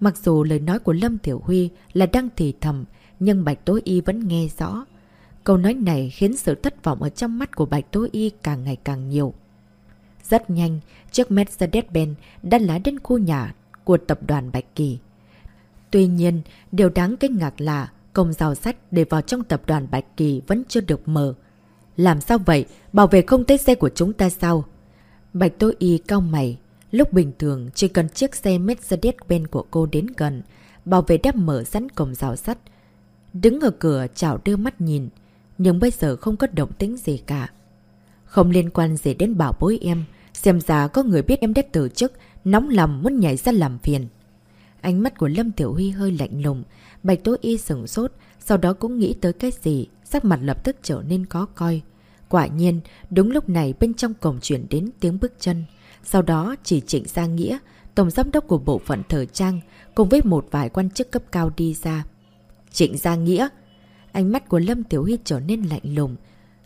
Mặc dù lời nói của Lâm Tiểu Huy là đang thì thầm, nhưng Bạch Tố Y vẫn nghe rõ. Câu nói này khiến sự thất vọng ở trong mắt của Bạch Tố Y càng ngày càng nhiều. Rất nhanh, chiếc Mercedes-Benz đã lái đến khu nhà của tập đoàn Bạch Kỳ. Tuy nhiên, điều đáng kinh ngạc là công rào sắt để vào trong tập đoàn Bạch Kỳ vẫn chưa được mở. Làm sao vậy? Bảo vệ không tới xe của chúng ta sao? Bạch Tô Y cao mày, Lúc bình thường, chỉ cần chiếc xe Mercedes-Benz của cô đến gần, bảo vệ đã mở sẵn cổng rào sắt. Đứng ở cửa chào đưa mắt nhìn, nhưng bây giờ không có động tính gì cả. Không liên quan gì đến bảo bối em, xem ra có người biết em đã từ chức, nóng lòng muốn nhảy ra làm phiền. Ánh mắt của Lâm Tiểu Huy hơi lạnh lùng, Bạch Tố Y sừng sốt, sau đó cũng nghĩ tới cái gì, sắc mặt lập tức trở nên có coi. Quả nhiên, đúng lúc này bên trong cổng chuyển đến tiếng bước chân. Sau đó chỉ Trịnh Giang Nghĩa, tổng giám đốc của bộ phận thời trang, cùng với một vài quan chức cấp cao đi ra. Trịnh Giang Nghĩa! Ánh mắt của Lâm Tiểu Huy trở nên lạnh lùng.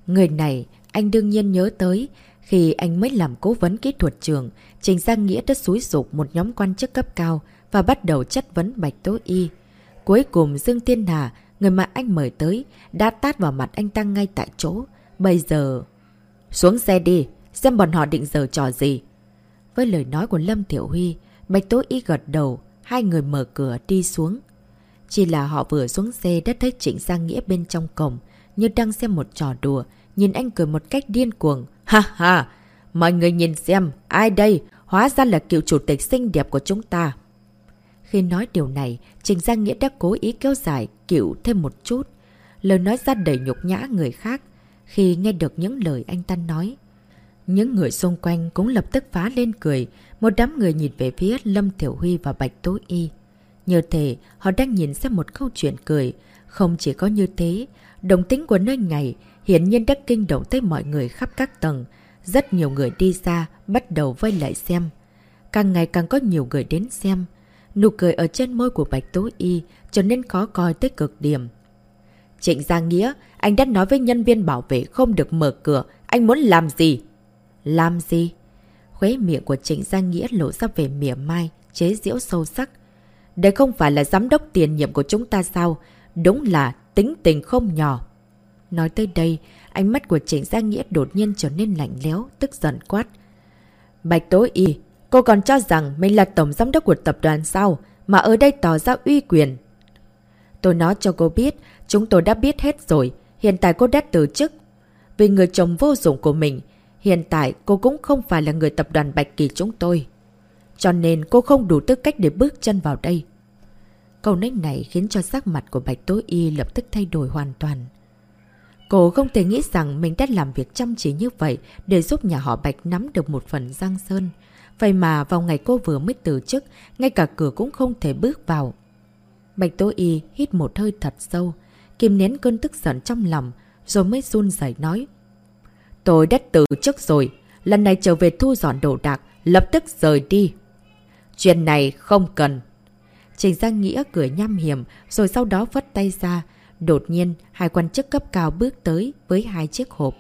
Người này, anh đương nhiên nhớ tới, khi anh mới làm cố vấn kỹ thuật trường, Trịnh Giang Nghĩa đã xúi dục một nhóm quan chức cấp cao và bắt đầu chất vấn Bạch Tố Y. Cuối cùng Dương Thiên Hà, người mà anh mời tới, đã tát vào mặt anh ta ngay tại chỗ. Bây giờ... Xuống xe đi, xem bọn họ định giờ trò gì. Với lời nói của Lâm Thiểu Huy, Bạch Tố Y gật đầu, hai người mở cửa đi xuống. Chỉ là họ vừa xuống xe đã thấy Trịnh Giang Nghĩa bên trong cổng, như đang xem một trò đùa, nhìn anh cười một cách điên cuồng. Ha ha! Mọi người nhìn xem, ai đây? Hóa ra là cựu chủ tịch xinh đẹp của chúng ta. Khi nói điều này, Trình Giang Nghĩa đã cố ý kéo dài cựu thêm một chút. Lời nói ra đầy nhục nhã người khác. Khi nghe được những lời anh ta nói, những người xung quanh cũng lập tức phá lên cười. Một đám người nhìn về phía Lâm Thiểu Huy và Bạch Tố Y. Như thế, họ đang nhìn xem một câu chuyện cười. Không chỉ có như thế, đồng tính của nơi này hiển nhiên đã kinh động tới mọi người khắp các tầng. Rất nhiều người đi ra, bắt đầu vây lại xem. Càng ngày càng có nhiều người đến xem. Nụ cười ở trên môi của Bạch Tố Y trở nên khó coi tới cực điểm. Trịnh Giang Nghĩa, anh đã nói với nhân viên bảo vệ không được mở cửa. Anh muốn làm gì? Làm gì? Khuế miệng của Trịnh Giang Nghĩa lộ ra về mỉa mai, chế diễu sâu sắc. Đây không phải là giám đốc tiền nhiệm của chúng ta sao? Đúng là tính tình không nhỏ. Nói tới đây, ánh mắt của Trịnh Giang Nghĩa đột nhiên trở nên lạnh léo, tức giận quát. Bạch Tố Y, cô còn cho rằng mình là tổng giám đốc của tập đoàn sao, mà ở đây tỏ ra uy quyền. Tôi nói cho cô biết, chúng tôi đã biết hết rồi, hiện tại cô đã từ chức. Vì người chồng vô dụng của mình, hiện tại cô cũng không phải là người tập đoàn Bạch Kỳ chúng tôi. Cho nên cô không đủ tư cách để bước chân vào đây. Câu nói này khiến cho sắc mặt của Bạch Tố Y lập tức thay đổi hoàn toàn. Cô không thể nghĩ rằng mình đã làm việc chăm chỉ như vậy để giúp nhà họ Bạch nắm được một phần Giang Sơn. Vậy mà vào ngày cô vừa mới từ chức, ngay cả cửa cũng không thể bước vào. Bạch Tố Y hít một hơi thật sâu, kìm nén cơn tức giận trong lòng, rồi mới run rẩy nói. Tôi đã từ chức rồi, lần này trở về thu dọn đồ đạc, lập tức rời đi. Chuyện này không cần. Trình Giang Nghĩa cười nham hiểm, rồi sau đó vất tay ra, Đột nhiên, hai quan chức cấp cao bước tới với hai chiếc hộp.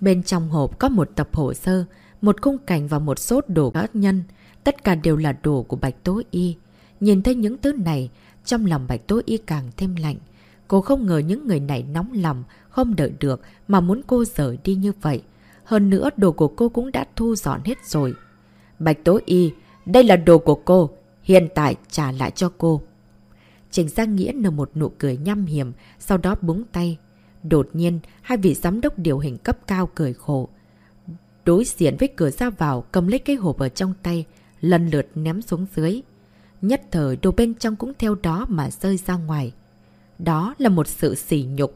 Bên trong hộp có một tập hồ sơ, một khung cảnh và một sốt đồ cá nhân. Tất cả đều là đồ của Bạch Tố Y. Nhìn thấy những thứ này, trong lòng Bạch Tố Y càng thêm lạnh. Cô không ngờ những người này nóng lòng, không đợi được mà muốn cô rời đi như vậy. Hơn nữa đồ của cô cũng đã thu dọn hết rồi. Bạch Tố Y, đây là đồ của cô, hiện tại trả lại cho cô. Trình Giang Nghĩa nở một nụ cười nhăm hiểm, sau đó búng tay. Đột nhiên, hai vị giám đốc điều hình cấp cao cười khổ. Đối diện với cửa ra vào, cầm lấy cái hộp ở trong tay, lần lượt ném xuống dưới. Nhất thời đồ bên trong cũng theo đó mà rơi ra ngoài. Đó là một sự sỉ nhục.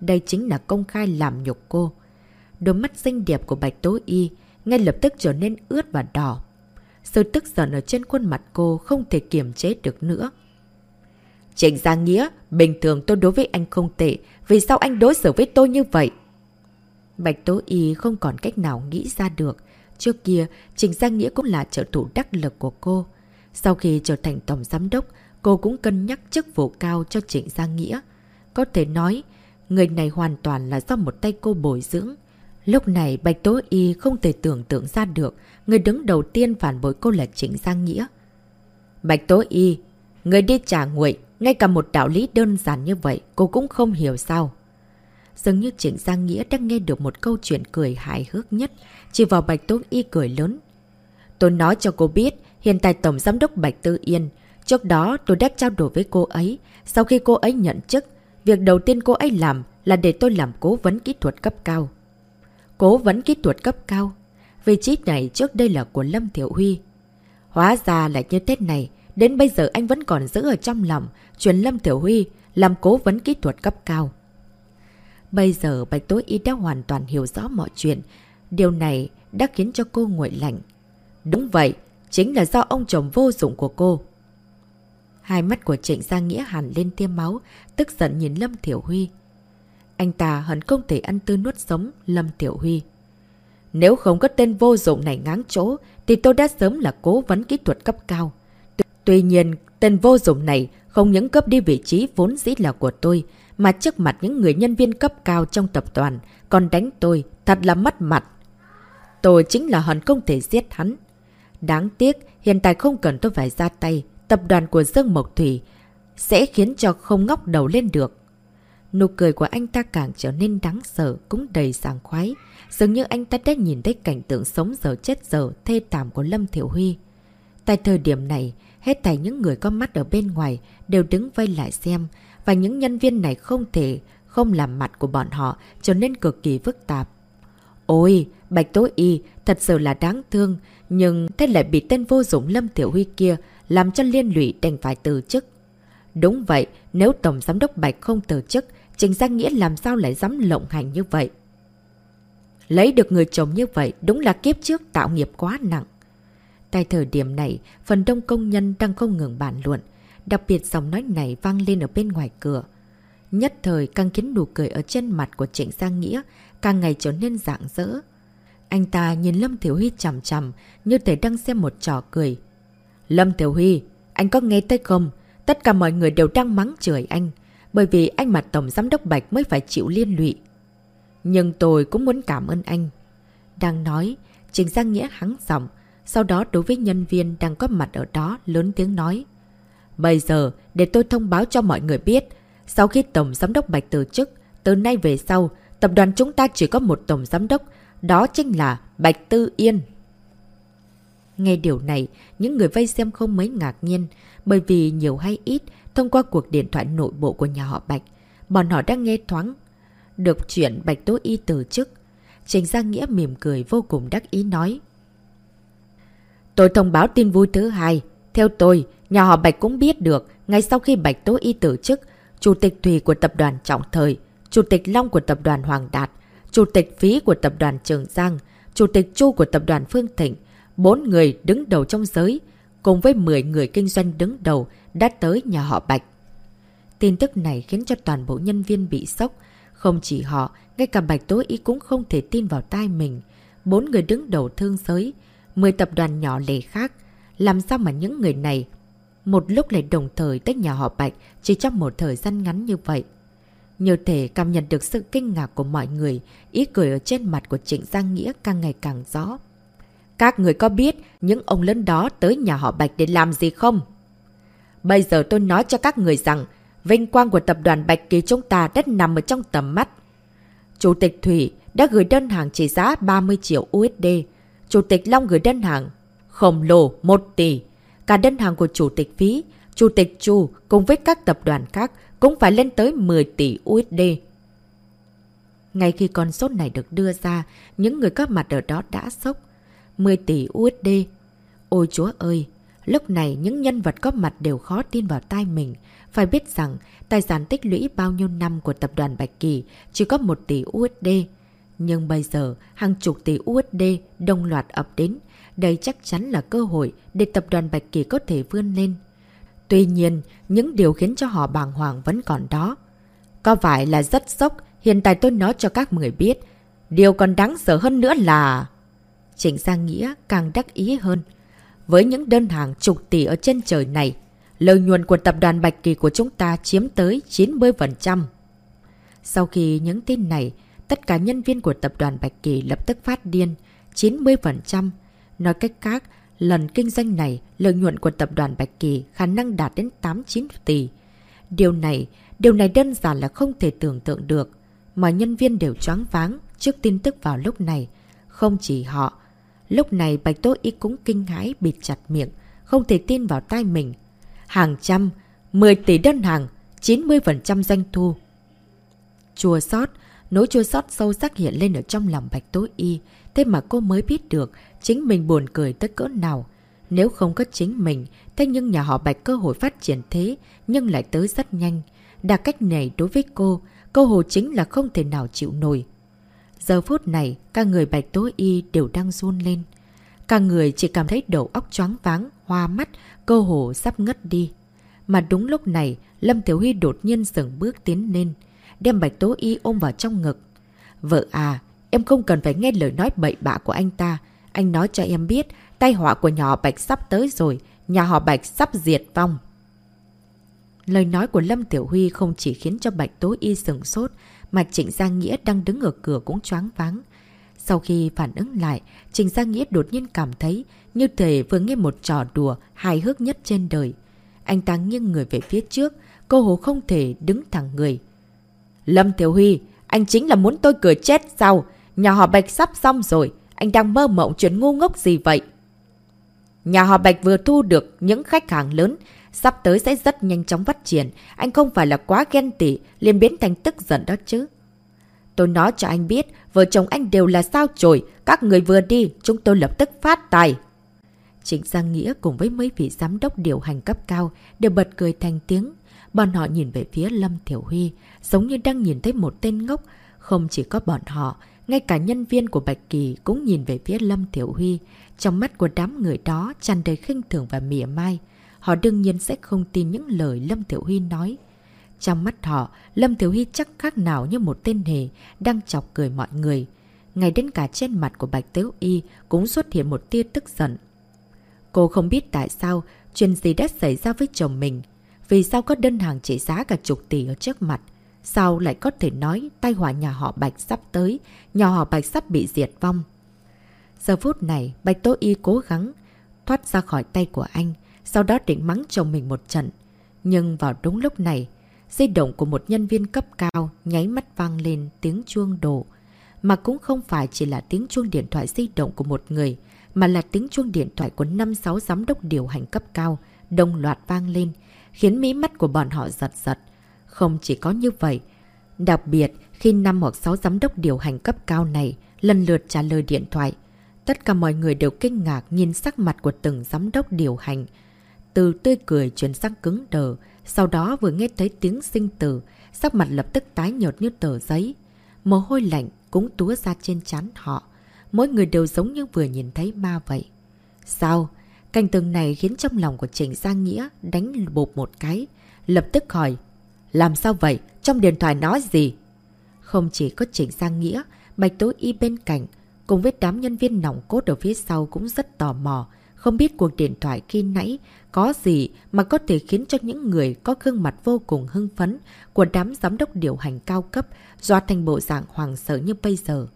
Đây chính là công khai làm nhục cô. Đôi mắt xinh đẹp của Bạch Tố Y ngay lập tức trở nên ướt và đỏ. Sự tức giận ở trên khuôn mặt cô không thể kiềm chế được nữa. Trịnh Giang Nghĩa, bình thường tôi đối với anh không tệ, vì sao anh đối xử với tôi như vậy? Bạch Tố Y không còn cách nào nghĩ ra được. Trước kia, Trịnh Giang Nghĩa cũng là trợ thủ đắc lực của cô. Sau khi trở thành tổng giám đốc, cô cũng cân nhắc chức vụ cao cho Trịnh Giang Nghĩa. Có thể nói, người này hoàn toàn là do một tay cô bồi dưỡng. Lúc này Bạch Tố Y không thể tưởng tượng ra được người đứng đầu tiên phản bội cô là Trịnh Giang Nghĩa. Bạch Tố Y, người đi trả nguội, ngay cả một đạo lý đơn giản như vậy cô cũng không hiểu sao. Dường như Trịnh Giang Nghĩa đang nghe được một câu chuyện cười hài hước nhất, chỉ vào Bạch Tố Y cười lớn. Tôi nói cho cô biết, hiện tại Tổng Giám đốc Bạch Tư Yên, trước đó tôi đã trao đổi với cô ấy, sau khi cô ấy nhận chức, việc đầu tiên cô ấy làm là để tôi làm cố vấn kỹ thuật cấp cao. Cố vấn kỹ thuật cấp cao? Vị trí này trước đây là của Lâm Thiểu Huy. Hóa ra là như thế này, Đến bây giờ anh vẫn còn giữ ở trong lòng chuyện Lâm Tiểu Huy làm cố vấn kỹ thuật cấp cao. Bây giờ Bạch Tối Y đã hoàn toàn hiểu rõ mọi chuyện. Điều này đã khiến cho cô nguội lạnh. Đúng vậy, chính là do ông chồng vô dụng của cô. Hai mắt của Trịnh Giang Nghĩa hẳn lên tiêm máu, tức giận nhìn Lâm Tiểu Huy. Anh ta hẳn không thể ăn tư nuốt sống Lâm Tiểu Huy. Nếu không có tên vô dụng này ngáng chỗ, thì tôi đã sớm là cố vấn kỹ thuật cấp cao. Tuy nhiên, tên vô dụng này không những cấp đi vị trí vốn dĩ là của tôi, mà trước mặt những người nhân viên cấp cao trong tập đoàn, còn đánh tôi, thật là mất mặt. Tôi chính là hận không thể giết hắn. Đáng tiếc, hiện tại không cần tôi phải ra tay, tập đoàn của Dương Mộc Thủy sẽ khiến cho không ngóc đầu lên được. Nụ cười của anh ta càng trở nên đáng sợ, cũng đầy sảng khoái. Dường như anh ta đã nhìn thấy cảnh tượng sống giờ chết giờ thê thảm của Lâm Thiểu Huy. Tại thời điểm này, Hết thảy những người có mắt ở bên ngoài đều đứng vây lại xem và những nhân viên này không thể không làm mặt của bọn họ trở nên cực kỳ phức tạp. Ôi, Bạch Tố Y thật sự là đáng thương, nhưng thế lại bị tên vô dụng Lâm Tiểu Huy kia làm cho liên lụy đành phải từ chức. Đúng vậy, nếu Tổng Giám đốc Bạch không từ chức, Trình Giang Nghĩa làm sao lại dám lộng hành như vậy? Lấy được người chồng như vậy đúng là kiếp trước tạo nghiệp quá nặng. Tại thời điểm này, phần đông công nhân đang không ngừng bàn luận. Đặc biệt giọng nói này vang lên ở bên ngoài cửa. Nhất thời càng khiến nụ cười ở trên mặt của Trịnh Giang Nghĩa càng ngày trở nên rạng rỡ. Anh ta nhìn Lâm Thiểu Huy chằm chằm như thể đang xem một trò cười. Lâm Thiểu Huy, anh có nghe tới không? Tất cả mọi người đều đang mắng chửi anh. Bởi vì anh mặt Tổng Giám đốc Bạch mới phải chịu liên lụy. Nhưng tôi cũng muốn cảm ơn anh. Đang nói, Trình Giang Nghĩa hắng giọng. Sau đó đối với nhân viên đang có mặt ở đó lớn tiếng nói. Bây giờ, để tôi thông báo cho mọi người biết. Sau khi Tổng Giám đốc Bạch từ chức, từ nay về sau, tập đoàn chúng ta chỉ có một Tổng Giám đốc. Đó chính là Bạch Tư Yên. Nghe điều này, những người vây xem không mấy ngạc nhiên, bởi vì nhiều hay ít, thông qua cuộc điện thoại nội bộ của nhà họ Bạch, bọn họ đang nghe thoáng được chuyện Bạch Tố Y từ chức. Trình Giang Nghĩa mỉm cười vô cùng đắc ý nói. Tôi thông báo tin vui thứ hai. Theo tôi, nhà họ Bạch cũng biết được, ngay sau khi Bạch Tố Y tử chức, Chủ tịch Thùy của tập đoàn Trọng Thời, Chủ tịch Long của tập đoàn Hoàng Đạt, Chủ tịch Phí của tập đoàn Trường Giang, Chủ tịch Chu của tập đoàn Phương Thịnh, bốn người đứng đầu trong giới, cùng với 10 người kinh doanh đứng đầu đã tới nhà họ Bạch. Tin tức này khiến cho toàn bộ nhân viên bị sốc. Không chỉ họ, ngay cả Bạch Tố y cũng không thể tin vào tai mình. Bốn người đứng đầu thương giới, 10 tập đoàn nhỏ lẻ khác. Làm sao mà những người này một lúc lại đồng thời tới nhà họ Bạch chỉ trong một thời gian ngắn như vậy? Như thể cảm nhận được sự kinh ngạc của mọi người, ý cười ở trên mặt của Trịnh Giang Nghĩa càng ngày càng rõ. Các người có biết những ông lớn đó tới nhà họ Bạch để làm gì không? Bây giờ tôi nói cho các người rằng, vinh quang của tập đoàn Bạch Kỳ chúng ta đã nằm ở trong tầm mắt. Chủ tịch Thủy đã gửi đơn hàng trị giá 30 triệu USD. Chủ tịch Long gửi đơn hàng khổng lồ 1 tỷ. Cả đơn hàng của Chủ tịch Phí, Chủ tịch Chu cùng với các tập đoàn khác cũng phải lên tới 10 tỷ USD. Ngay khi con số này được đưa ra, những người có mặt ở đó đã sốc. 10 tỷ USD. Ôi chúa ơi! Lúc này những nhân vật có mặt đều khó tin vào tai mình. Phải biết rằng tài sản tích lũy bao nhiêu năm của tập đoàn Bạch Kỳ chỉ có 1 tỷ USD. Nhưng bây giờ hàng chục tỷ USD đồng loạt ập đến. Đây chắc chắn là cơ hội để tập đoàn Bạch Kỳ có thể vươn lên. Tuy nhiên, những điều khiến cho họ bàng hoàng vẫn còn đó. Có phải là rất sốc, hiện tại tôi nói cho các người biết. Điều còn đáng sợ hơn nữa là... Trịnh Giang Nghĩa càng đắc ý hơn. Với những đơn hàng chục tỷ ở trên trời này, lợi nhuận của tập đoàn Bạch Kỳ của chúng ta chiếm tới 90%. Sau khi những tin này, tất cả nhân viên của tập đoàn Bạch Kỳ lập tức phát điên, 90%. Nói cách khác, lần kinh doanh này, lợi nhuận của tập đoàn Bạch Kỳ khả năng đạt đến 8-9 tỷ. Điều này, điều này đơn giản là không thể tưởng tượng được. Mọi nhân viên đều choáng váng trước tin tức vào lúc này. Không chỉ họ, Lúc này Bạch Tố Y cũng kinh hãi bịt chặt miệng, không thể tin vào tai mình. Hàng trăm, 10 tỷ đơn hàng, 90% doanh thu. Chua sót, nỗi chua sót sâu sắc hiện lên ở trong lòng Bạch Tố Y, thế mà cô mới biết được chính mình buồn cười tới cỡ nào. Nếu không có chính mình, thế nhưng nhà họ Bạch cơ hội phát triển thế, nhưng lại tới rất nhanh. Đà cách này đối với cô, câu hồ chính là không thể nào chịu nổi. Giờ phút này, các người bạch tố y đều đang run lên. Cả người chỉ cảm thấy đầu óc choáng váng, hoa mắt, cơ hồ sắp ngất đi. Mà đúng lúc này, Lâm Tiểu Huy đột nhiên dừng bước tiến lên, đem bạch tố y ôm vào trong ngực. Vợ à, em không cần phải nghe lời nói bậy bạ của anh ta. Anh nói cho em biết, tai họa của nhà họ Bạch sắp tới rồi, nhà họ Bạch sắp diệt vong. Lời nói của Lâm Tiểu Huy không chỉ khiến cho Bạch Tố Y sừng sốt, mà Trịnh Giang Nghĩa đang đứng ở cửa cũng choáng váng. Sau khi phản ứng lại, Trịnh Giang Nghĩa đột nhiên cảm thấy như thể vừa nghe một trò đùa hài hước nhất trên đời. Anh ta nghiêng người về phía trước, cô hồ không thể đứng thẳng người. Lâm Tiểu Huy, anh chính là muốn tôi cười chết sao? Nhà họ Bạch sắp xong rồi, anh đang mơ mộng chuyện ngu ngốc gì vậy? Nhà họ Bạch vừa thu được những khách hàng lớn, Sắp tới sẽ rất nhanh chóng phát triển. Anh không phải là quá ghen tị, liền biến thành tức giận đó chứ. tôi nói cho anh biết, vợ chồng anh đều là sao chổi, các người vừa đi, chúng tôi lập tức phát tài. Trịnh Giang Nghĩa cùng với mấy vị giám đốc điều hành cấp cao đều bật cười thành tiếng. Bọn họ nhìn về phía Lâm Thiểu Huy, giống như đang nhìn thấy một tên ngốc. Không chỉ có bọn họ, ngay cả nhân viên của Bạch Kỳ cũng nhìn về phía Lâm Thiểu Huy. Trong mắt của đám người đó tràn đầy khinh thường và mỉa mai. Họ đương nhiên sẽ không tin những lời Lâm Thiểu Huy nói. Trong mắt họ, Lâm Thiểu Huy chắc khác nào như một tên hề đang chọc cười mọi người. Ngay đến cả trên mặt của Bạch Tiếu Y cũng xuất hiện một tia tức giận. Cô không biết tại sao chuyện gì đã xảy ra với chồng mình. Vì sao có đơn hàng trị giá cả chục tỷ ở trước mặt. Sao lại có thể nói tai họa nhà họ Bạch sắp tới, nhà họ Bạch sắp bị diệt vong. Giờ phút này, Bạch Tố Y cố gắng thoát ra khỏi tay của anh, sau đó định mắng chồng mình một trận. Nhưng vào đúng lúc này, di động của một nhân viên cấp cao nháy mắt vang lên tiếng chuông đổ. Mà cũng không phải chỉ là tiếng chuông điện thoại di động của một người, mà là tiếng chuông điện thoại của 5-6 giám đốc điều hành cấp cao, đồng loạt vang lên, khiến mí mắt của bọn họ giật giật. Không chỉ có như vậy, đặc biệt khi 5 hoặc 6 giám đốc điều hành cấp cao này lần lượt trả lời điện thoại, tất cả mọi người đều kinh ngạc nhìn sắc mặt của từng giám đốc điều hành. Từ tươi cười chuyển sang cứng đờ, sau đó vừa nghe thấy tiếng sinh tử, sắc mặt lập tức tái nhợt như tờ giấy. Mồ hôi lạnh cũng túa ra trên chán họ. Mỗi người đều giống như vừa nhìn thấy ma vậy. Sao? Cảnh tường này khiến trong lòng của Trịnh Giang Nghĩa đánh bột một cái. Lập tức hỏi. Làm sao vậy? Trong điện thoại nói gì? Không chỉ có Trịnh Giang Nghĩa, Bạch Tố Y bên cạnh, cùng với đám nhân viên nòng cốt ở phía sau cũng rất tò mò. Không biết cuộc điện thoại khi nãy có gì mà có thể khiến cho những người có gương mặt vô cùng hưng phấn của đám giám đốc điều hành cao cấp do thành bộ dạng hoàng sợ như bây giờ.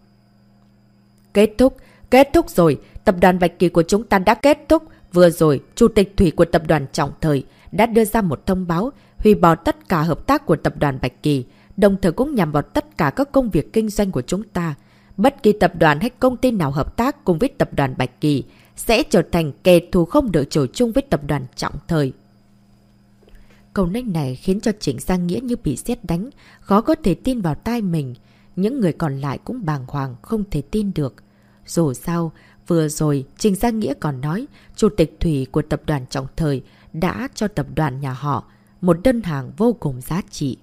Kết thúc, kết thúc rồi, tập đoàn Bạch Kỳ của chúng ta đã kết thúc. Vừa rồi, Chủ tịch Thủy của tập đoàn Trọng Thời đã đưa ra một thông báo hủy bỏ tất cả hợp tác của tập đoàn Bạch Kỳ, đồng thời cũng nhằm vào tất cả các công việc kinh doanh của chúng ta. Bất kỳ tập đoàn hay công ty nào hợp tác cùng với tập đoàn Bạch Kỳ sẽ trở thành kẻ thù không được chủ chung với tập đoàn Trọng Thời. Câu nói này khiến cho Trịnh Giang Nghĩa như bị xét đánh, khó có thể tin vào tai mình. Những người còn lại cũng bàng hoàng, không thể tin được. Dù sao, vừa rồi Trình Giang Nghĩa còn nói Chủ tịch Thủy của tập đoàn Trọng Thời đã cho tập đoàn nhà họ một đơn hàng vô cùng giá trị.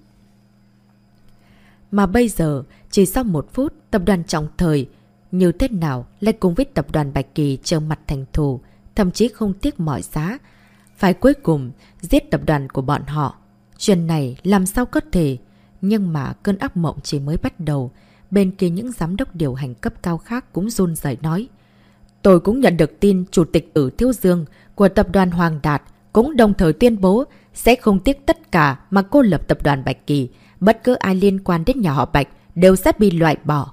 Mà bây giờ, chỉ sau một phút, tập đoàn Trọng Thời như thế nào lại cùng với tập đoàn Bạch Kỳ trở mặt thành thù, thậm chí không tiếc mọi giá. Phải cuối cùng giết tập đoàn của bọn họ. Chuyện này làm sao có thể? Nhưng mà cơn ác mộng chỉ mới bắt đầu. Bên kia những giám đốc điều hành cấp cao khác cũng run rẩy nói. Tôi cũng nhận được tin Chủ tịch ử Thiếu Dương của tập đoàn Hoàng Đạt cũng đồng thời tuyên bố sẽ không tiếc tất cả mà cô lập tập đoàn Bạch Kỳ. Bất cứ ai liên quan đến nhà họ Bạch đều sẽ bị loại bỏ.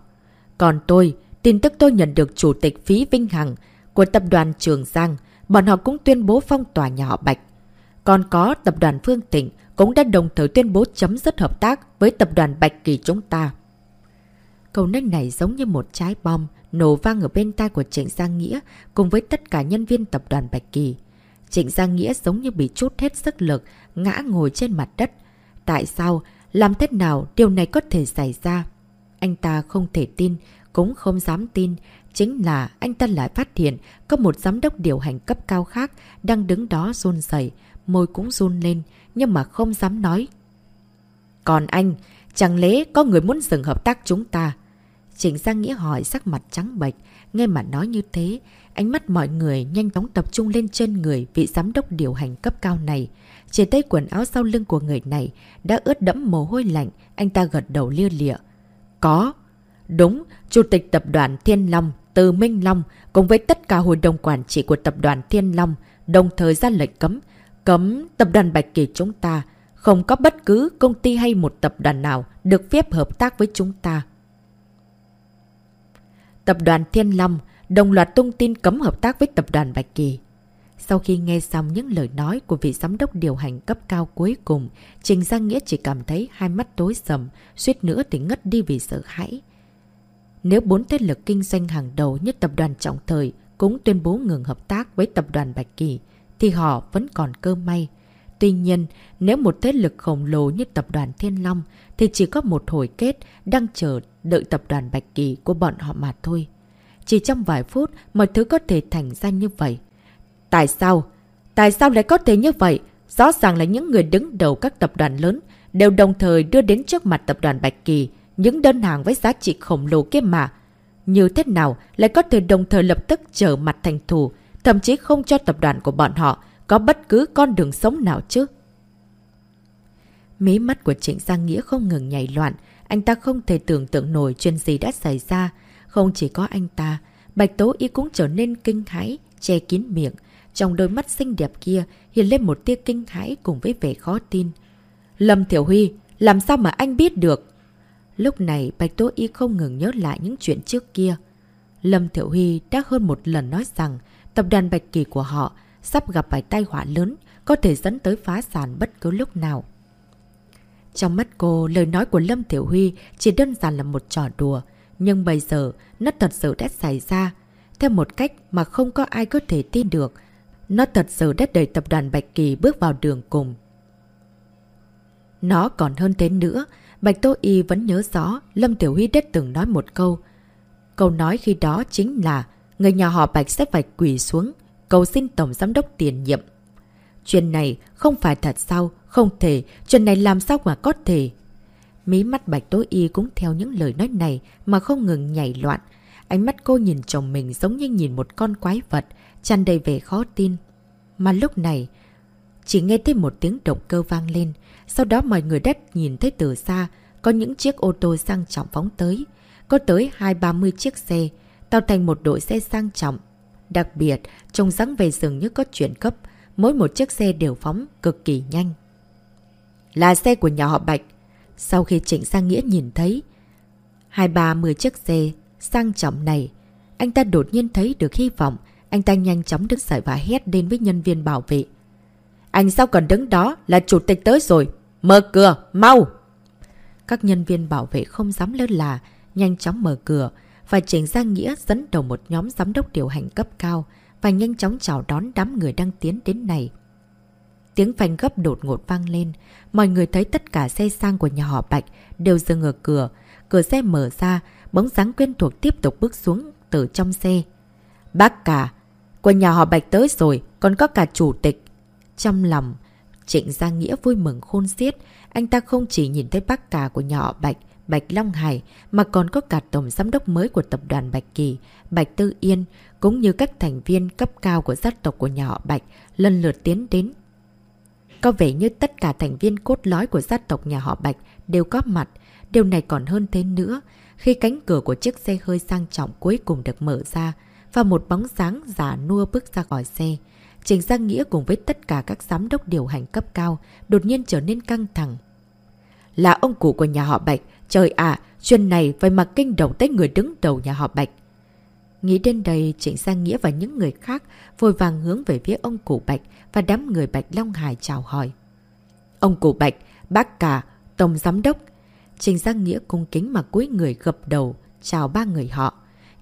Còn tôi, tin tức tôi nhận được Chủ tịch Phí Vinh Hằng của tập đoàn Trường Giang, bọn họ cũng tuyên bố phong tỏa nhà họ Bạch. Còn có tập đoàn Phương Tịnh cũng đã đồng thời tuyên bố chấm dứt hợp tác với tập đoàn Bạch Kỳ chúng ta. Câu nói này giống như một trái bom nổ vang ở bên tai của Trịnh Giang Nghĩa cùng với tất cả nhân viên tập đoàn Bạch Kỳ. Trịnh Giang Nghĩa giống như bị chút hết sức lực, ngã ngồi trên mặt đất. Tại sao? Làm thế nào điều này có thể xảy ra? Anh ta không thể tin, cũng không dám tin. Chính là anh ta lại phát hiện có một giám đốc điều hành cấp cao khác đang đứng đó run dậy, môi cũng run lên, nhưng mà không dám nói. Còn anh, chẳng lẽ có người muốn dừng hợp tác chúng ta? Trịnh Giang Nghĩa hỏi sắc mặt trắng bệch, nghe mà nói như thế, ánh mắt mọi người nhanh chóng tập trung lên chân người vị giám đốc điều hành cấp cao này. Trên tay quần áo sau lưng của người này đã ướt đẫm mồ hôi lạnh, anh ta gật đầu lia lịa. Có. Đúng, Chủ tịch Tập đoàn Thiên Long, Từ Minh Long cùng với tất cả hội đồng quản trị của Tập đoàn Thiên Long đồng thời ra lệnh cấm. Cấm Tập đoàn Bạch Kỳ chúng ta. Không có bất cứ công ty hay một tập đoàn nào được phép hợp tác với chúng ta. Tập đoàn Thiên Long đồng loạt tung tin cấm hợp tác với tập đoàn Bạch Kỳ. Sau khi nghe xong những lời nói của vị giám đốc điều hành cấp cao cuối cùng, Trình Giang Nghĩa chỉ cảm thấy hai mắt tối sầm, suýt nữa thì ngất đi vì sợ hãi. Nếu bốn thế lực kinh doanh hàng đầu như tập đoàn Trọng Thời cũng tuyên bố ngừng hợp tác với tập đoàn Bạch Kỳ, thì họ vẫn còn cơ may. Tuy nhiên, nếu một thế lực khổng lồ như tập đoàn Thiên Long thì chỉ có một hồi kết đang chờ đợi tập đoàn Bạch Kỳ của bọn họ mà thôi. Chỉ trong vài phút, mọi thứ có thể thành ra như vậy. Tại sao? Tại sao lại có thể như vậy? Rõ ràng là những người đứng đầu các tập đoàn lớn đều đồng thời đưa đến trước mặt tập đoàn Bạch Kỳ những đơn hàng với giá trị khổng lồ kia mà. Như thế nào lại có thể đồng thời lập tức trở mặt thành thù, thậm chí không cho tập đoàn của bọn họ có bất cứ con đường sống nào chứ? Mí mắt của Trịnh Giang Nghĩa không ngừng nhảy loạn, anh ta không thể tưởng tượng nổi chuyện gì đã xảy ra. Không chỉ có anh ta, Bạch Tố Y cũng trở nên kinh hãi, che kín miệng. Trong đôi mắt xinh đẹp kia hiện lên một tia kinh hãi cùng với vẻ khó tin. Lâm Thiểu Huy, làm sao mà anh biết được? Lúc này Bạch Tố Y không ngừng nhớ lại những chuyện trước kia. Lâm Thiểu Huy đã hơn một lần nói rằng tập đoàn Bạch Kỳ của họ sắp gặp phải tai họa lớn, có thể dẫn tới phá sản bất cứ lúc nào. Trong mắt cô, lời nói của Lâm Thiểu Huy chỉ đơn giản là một trò đùa, nhưng bây giờ nó thật sự đã xảy ra. Theo một cách mà không có ai có thể tin được, nó thật sự đã đẩy tập đoàn Bạch Kỳ bước vào đường cùng. Nó còn hơn thế nữa, Bạch Tô Y vẫn nhớ rõ Lâm Tiểu Huy đã từng nói một câu. Câu nói khi đó chính là người nhà họ Bạch sẽ phải quỳ xuống, cầu xin Tổng Giám đốc tiền nhiệm. Chuyện này không phải thật sao? Không thể, chuyện này làm sao mà có thể? Mí mắt Bạch Tố Y cũng theo những lời nói này mà không ngừng nhảy loạn. Ánh mắt cô nhìn chồng mình giống như nhìn một con quái vật, tràn đầy vẻ khó tin. Mà lúc này, chỉ nghe thấy một tiếng động cơ vang lên. Sau đó mọi người đất nhìn thấy từ xa, có những chiếc ô tô sang trọng phóng tới. Có tới hai ba mươi chiếc xe, tạo thành một đội xe sang trọng. Đặc biệt, trông dáng về dường như có chuyển cấp, mỗi một chiếc xe đều phóng cực kỳ nhanh. Là xe của nhà họ Bạch. Sau khi Trịnh Sang Nghĩa nhìn thấy hai ba mười chiếc xe sang trọng này, anh ta đột nhiên thấy được hy vọng. Anh ta nhanh chóng đứng dậy và hét đến với nhân viên bảo vệ. Anh sao còn đứng đó là chủ tịch tới rồi. Mở cửa, mau! Các nhân viên bảo vệ không dám lơ là, nhanh chóng mở cửa. Và Trịnh Giang Nghĩa dẫn đầu một nhóm giám đốc điều hành cấp cao và nhanh chóng chào đón đám người đang tiến đến này. Tiếng phanh gấp đột ngột vang lên. Mọi người thấy tất cả xe sang của nhà họ Bạch đều dừng ở cửa. Cửa xe mở ra, bóng dáng quen thuộc tiếp tục bước xuống từ trong xe. Bác cả, của nhà họ Bạch tới rồi, còn có cả chủ tịch. Trong lòng, Trịnh Giang Nghĩa vui mừng khôn xiết. Anh ta không chỉ nhìn thấy bác cả của nhà họ Bạch, Bạch Long Hải, mà còn có cả tổng giám đốc mới của tập đoàn Bạch Kỳ, Bạch Tư Yên, cũng như các thành viên cấp cao của gia tộc của nhà họ Bạch lần lượt tiến đến. Có vẻ như tất cả thành viên cốt lõi của gia tộc nhà họ Bạch đều có mặt. Điều này còn hơn thế nữa. Khi cánh cửa của chiếc xe hơi sang trọng cuối cùng được mở ra, và một bóng sáng giả nua bước ra khỏi xe. Trình Giang Nghĩa cùng với tất cả các giám đốc điều hành cấp cao đột nhiên trở nên căng thẳng. Là ông cụ của nhà họ Bạch. Trời ạ, chuyện này phải mặc kinh động tới người đứng đầu nhà họ Bạch. Nghĩ đến đây, Trịnh Giang Nghĩa và những người khác vội vàng hướng về phía ông cụ Bạch và đám người Bạch Long Hải chào hỏi. Ông cụ Bạch, bác cả, tổng giám đốc. Trịnh Giang Nghĩa cung kính mà cúi người gập đầu, chào ba người họ.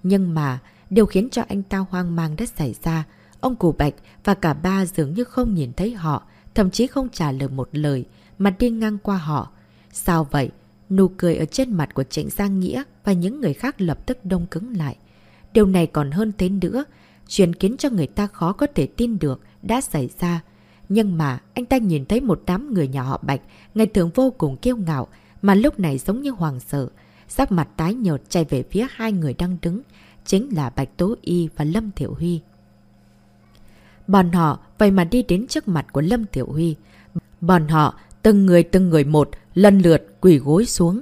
Nhưng mà, điều khiến cho anh ta hoang mang đã xảy ra. Ông cụ Bạch và cả ba dường như không nhìn thấy họ, thậm chí không trả lời một lời, mà đi ngang qua họ. Sao vậy? Nụ cười ở trên mặt của Trịnh Giang Nghĩa và những người khác lập tức đông cứng lại. Điều này còn hơn thế nữa, chuyện khiến cho người ta khó có thể tin được đã xảy ra. Nhưng mà anh ta nhìn thấy một đám người nhà họ Bạch, ngày thường vô cùng kiêu ngạo, mà lúc này giống như hoàng sợ. Sắc mặt tái nhợt chạy về phía hai người đang đứng, chính là Bạch Tố Y và Lâm Thiểu Huy. Bọn họ vậy mà đi đến trước mặt của Lâm Tiểu Huy. Bọn họ, từng người từng người một, lần lượt quỳ gối xuống.